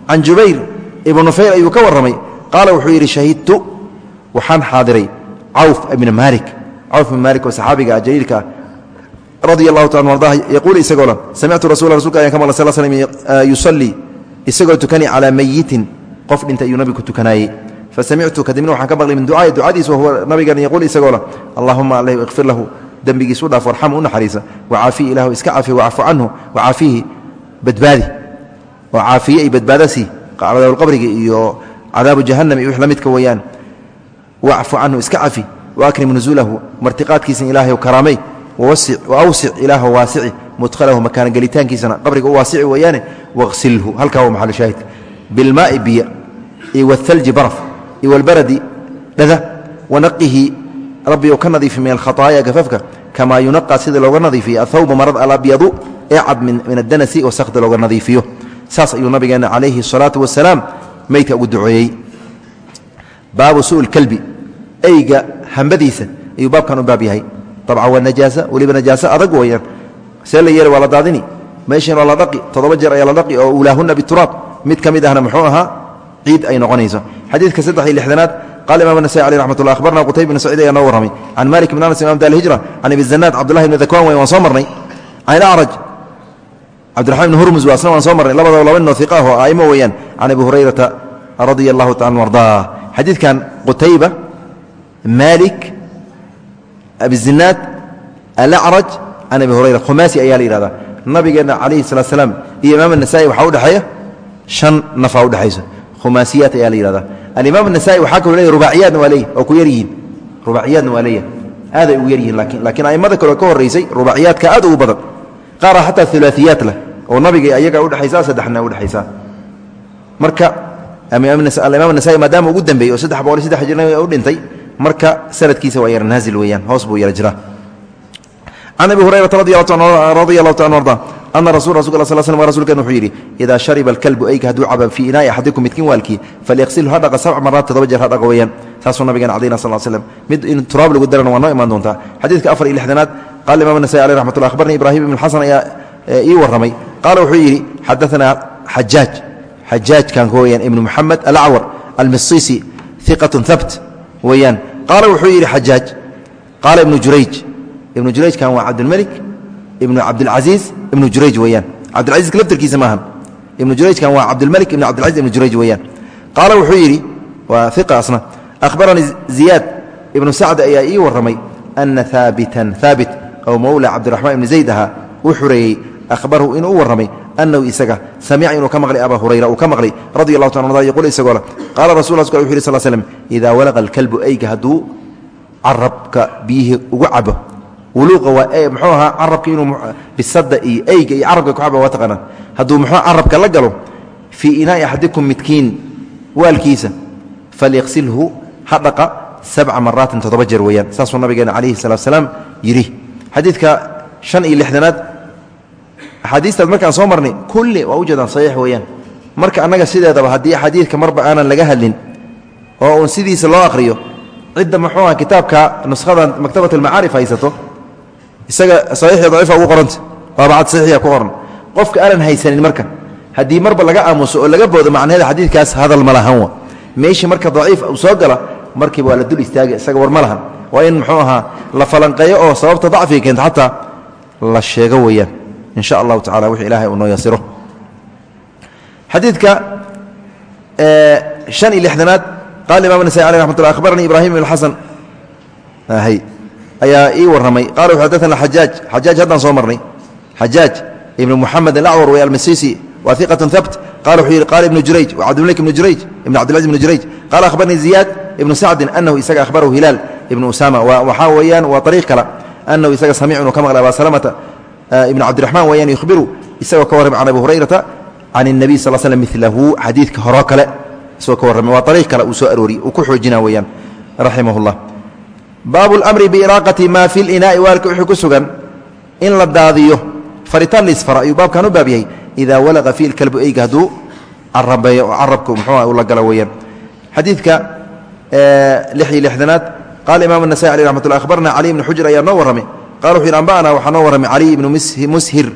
Can jubayr ibnu nufayl ayuu ka warramay. Qaala wuxuu yidhi shahidtu waxaan xaadiray cawf ibn maalik. Cawf ibn maalik oo saxaabiga ah jaliilka taala arda yaquul isagoo lan samictu rasula rasulka ayaan ka maqlay sal isagoo tukani calaa meyitin qof dhintay ayuu nabigu tukanaayey fasamictu kadibna waxaan ka maqlay min ducaai ducadiis wahuwa nabigan yaquul isagoo leh allahuma aleh ikfir lahu dembigiis u dhaaf warxamu u naxariisa wacaafihi ilahu iska cafi wacfu canhu wacaafihi badbaadi oo caafiye iyo badbaadasii cadaabulqabriga iyo cadaabu jahannam iyo wix la midka weeyaan. Wacfu canhu iska cafi. Waakrim nuzuulahu martiqaadkiisana ilaahay karaamay. Waawsic ilaahu waasici mudhalahu makaana gelitaankiisana. Qabriga u waasici weeyaane waqsilhu. Halkaa waa maxalu shaahidka bilmaai biya iyo waalji baraf iyo wlbaradi dhada. Wanaqihi rabbi ou ka nadiifi min alkhaطaaya gafafka kamaa yunaqa sida looga nadiifiyo athawba marad alabyadu ee cad min adanasi oo sakda looga nadiifiyo saas ayuu nabigeena calayhi الsalaatu wasalaam meydka ugu duceeyey. Baabu su kalbi eyga hambadiisa ayuu baabkan u baab yahay. Dabcan waa najaasa weliba najaaso adag weyaan see la yeeli waa la daadini. Meeshan waa la dhaqi toddoba jeer ayaa la dhaqi oo ulaahuna bituraab. Mid ka mid ahna muxuu ahaa ciid ay noqonayso. Xadiidka saddex iyo lixdanaad qala imam nasai aleh raxmat ullah akhbarna qutayb bn saciid ayaa noo warramay. Can malik bn anas imam da alhijra can abi zanaad cabdullahi bn dakwan wey waan soo marnay. Can ilacraj cabdiraxman bn hurmus waa asna waan soo marnay labadaba laba ninoo iqa ah oo a'imo weeyaan can abi hurayrata radia allahu taala an ardaa. Xadiidkan qutayba malik abizinaad alacraj can abi hurayra khumaasi ayaa la yihahdaa nabigeenna calayhi salatu salaam iyo imaam anasaa'i waxaa udhexeeya shan nafaa udhexayso khumaasiyaat ayaa la yihahda alimaam الnasa'i waxaa kaloo leeyahy rubaaciyaadna waa leeyahy oo ku yar yihiin. Rubaaciyaadna waa leeyahay. Aaday ugu yar yihiin laakiin a'immada kaleo ka horraysay rubaaciyaadka aad ugu badan qaara xataa ulaaiyaat leh oo nabiga ayaga udhexaysaa saddexna udhexaysaa marka alimaam nasa'i maadaama ugu dambeeyey oo saddex boqol iyo saddex jirna u dhintay marka sanadkiisa waa yar naazil weeyaan hoos buu yara jiraa. Can abi hurayrata radi allahu ta an arda ana slm rsulkan wuxuu yidhi idaa shariba alkalbu eyga hadduu caba fii inaai axadikum midkiin waalkii falyaqsilhu ha dhaqa sabc maraat todoba jeer ha dhaqa weeyaan saasuu nabigeena cadayna sal slm mid in turaab lagu darana waa noo imaan doontaa xadiidka afar iyo lixdanaad qala imam nasai aleh raxmat ullah akhbarnii ibrahim ibn xasan ayaa ii warramay qaala wuxuu yidhi xadaanaa xajaaj xajaajkan weyaan ibnu muxamed alacwar almisisi iqatun habt weeyaan qaala wuxuu yidhi xajaaj qaala ibnu jurayj ibnu jurayjkan waa cabdilmelik ibnu cabdilcaiiz ibnu jurayj weyaan cabdilcaiiska laftarkiisa maaha ibnu jurayjkan waa cabdilmalik ibn cabdilcaiz ibnu jurayj weyaan qaala wuxuu yidhi waa iqa asna ahbaranii ziyaad ibnu sacd ayaa ii warramay ana haabitan haabit ow mowla cabdiraxmaan ibni zayd ahaa uu xureeyey. Ahbarahu inuu u warramay anahu isaga samica inuu ka maqlay abaa hurayra uu ka maqlay radi allahu ta a yquul isagoo le qaala rasul wuxu yh sl slm idaa walaqa alkalbu eyga hadduu carabka biyihii ugu cabo ahaa carabka inuu bisada iyo eyga iyo carabka kucaba waa taqaanaa. Hadduu muxuu carabka la galo fii inaai axadikum midkiin waalkiisa falyaqsilhu ha dhaqa sabca maraatin toddoba jeer weeyaan. Saasuu nabigeena calayhi salatu salaam yidhi. Xadiidka shan iyo lixdanaad axaadiistaad markaan soo marnay kulli waa ujeedaan saxiix weeyaan. Marka annaga sideedaba haddii xadiidka marba aanan laga hadlin oo uun sidiisa loo akhriyo cidda muxuu aha kitaabka nushadan maktabat almacaarif haysato isaga saxiixi daciifa ugu qoranta baabacad saxiixiya ku qoran. Qofka aanan haysanin marka haddii marba laga aamuso oo laga boodo macnaheeda xadiidkaas hadal ma wa. Meeshii marka daciif uu soo gala markiiba waa la dul istaaga isaga war ma waa in muxuu ahaa la falanqeeyo oo sababta dacfiga keenta xataa la sheego weeyaan. In sha allahu tacala ilaahay uu noo yasiro xadiidka han iyo lixdanaad qaala imam nasai aleh amat la akhbaranii ibrahim ibn ayaa ii waramay qala wuxu xadana xajaaj xajaaj haddaan soo marnay xajaaj ibn muxamed alacwar wey almasisi wa iqaة habt qala wuxuu yidhi qala ibnu jurayj wa cabdimalik ibnu jurayj ibn cabdilaziz ibnu jurayj qala akhbarnii ziyaad ibnu sacdin anahu isaga ahbarahu hilaal ibnu usama waxaa weeyaan waa ariiq kale anahu isaga samic inuu ka maqlay abaa salamata ibnu cabdiraxmaan weyaan yuhbiru isagoo ka warramay can abi hurayrata can الnabiy sal slm milahu xadiidka horoo kale isagoo ka warramay waa ariiq kale uu soo arooriyey uu ku xoojina weeyaan raximah اllah baabu اlmri biiraaqati maa fi linaai waalka wixii ku sugan in la daadiyo faritaan liisfara ayuu baabkan u baab yahay idaa walaqa fi lkalbu eyga hadduu carabeeyo oo carabku muxuuah u la galo weeyaan xadiidka lix iyo lixdanaad qaala imam النasai alي raxmat lla akhbarna cali ibni xujr ayaa noo warramay qala wuxu yidhi amba'na waxaa noo warramay cali ibnu mushir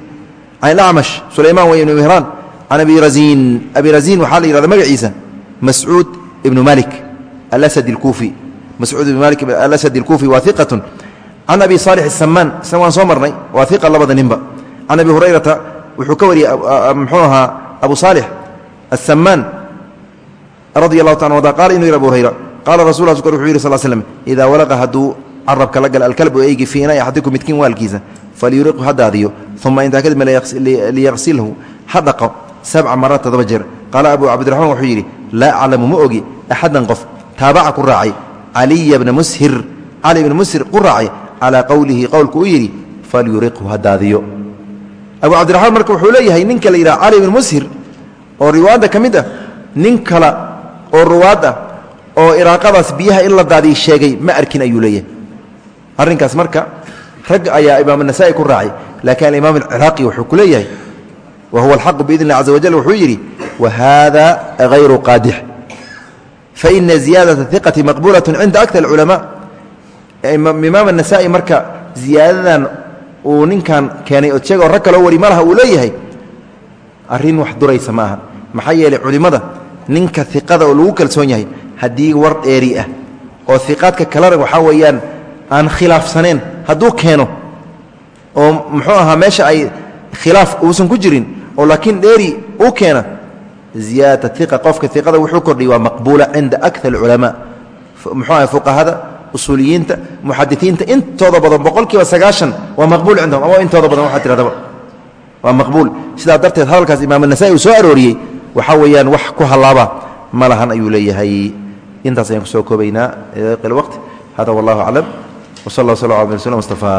can ilacmash sulayman wey ibnu mihraan can abi raziin abi raziin waxaa la yihahda magaciisa mascuud ibnu malik alasad اlkuufi mascuud bn malik alasad اlkuufi wa iqatu can abi saalix asamaan isna waan soo marnay waa iqa labada ninba. Can abi hurayrata wuxuu ka wariyey mxuu ahaa abu saalix asamaan radi allahu ta ada qaala inu yir abu hurayra qaala rasul a wuxuu yiri sal slm idaa walaqa hadduu carabka la gala alkalbu eygi fii inaa axadikum midkiin waalkiisa falyuriqu ha daadiyo uma intaa kadib liyaqsilhu ha dhaqo sabca maraat toddoba jeer. Qaala abu cabdiraxmaan wuxuu yidhi laa aclamu ma ogi axadan qof taabaca ku raacay caliya bna mushir cali bna mushir ku raacay calaa qowlihi qowlku u yidhi falyuriqhu ha daadiyo. Abu cabdiraxmaan marka wuxuu leeyahay ninka la yidhaha cali bn mushir oo riwaayadda ka mid ah nin kale oo ruwaad ah oo iraaqadaas biyaha in la daadiy sheegay ma arkin ayuu leeyahay. Arrinkaas marka rag ayaa imaam anasaa'i ku raacay laakiin alimaam alciraaqi faina ziyaadata iqati maqbuulat cinda aktar alculamaa imaam anasaa'i marka ziyaadadan uu ninkan keenay od sheega oo rag kaloo wari ma laha uu leeyahay arrin wax duraysa ma aha maxaa yeelay culimmada ninka iqada oo lagu kalsoon yahay haddii war dheeri ah oo iqaadka kalena waxaa weeyaan aan khilaafsaneen hadduu keeno oo muxuu ahaa meesha ay khilaaf uusan ku jirin oo laakiin dheeri uu keena ziyaadata iqa qofka iqada wuxuu kordhiyay waa maqbuula cinda akar culamaa muxuu aha fuqahada usuuliyiinta muxadisiinta intooda badan boqol kiiba sagaashan waa maqbuul cindahum ama intooda badan waxaa tiradaba waa maqbuul sidaa darteed hadalkaas imaam anasai uu soo arooriyey waxaa weeyaan wax ku hallaaba ma lahan ayuu leeyahay intaas ayaan ku soo koobaynaa waqti hada wallahu aclam wsal allah sl ala sl mustafaa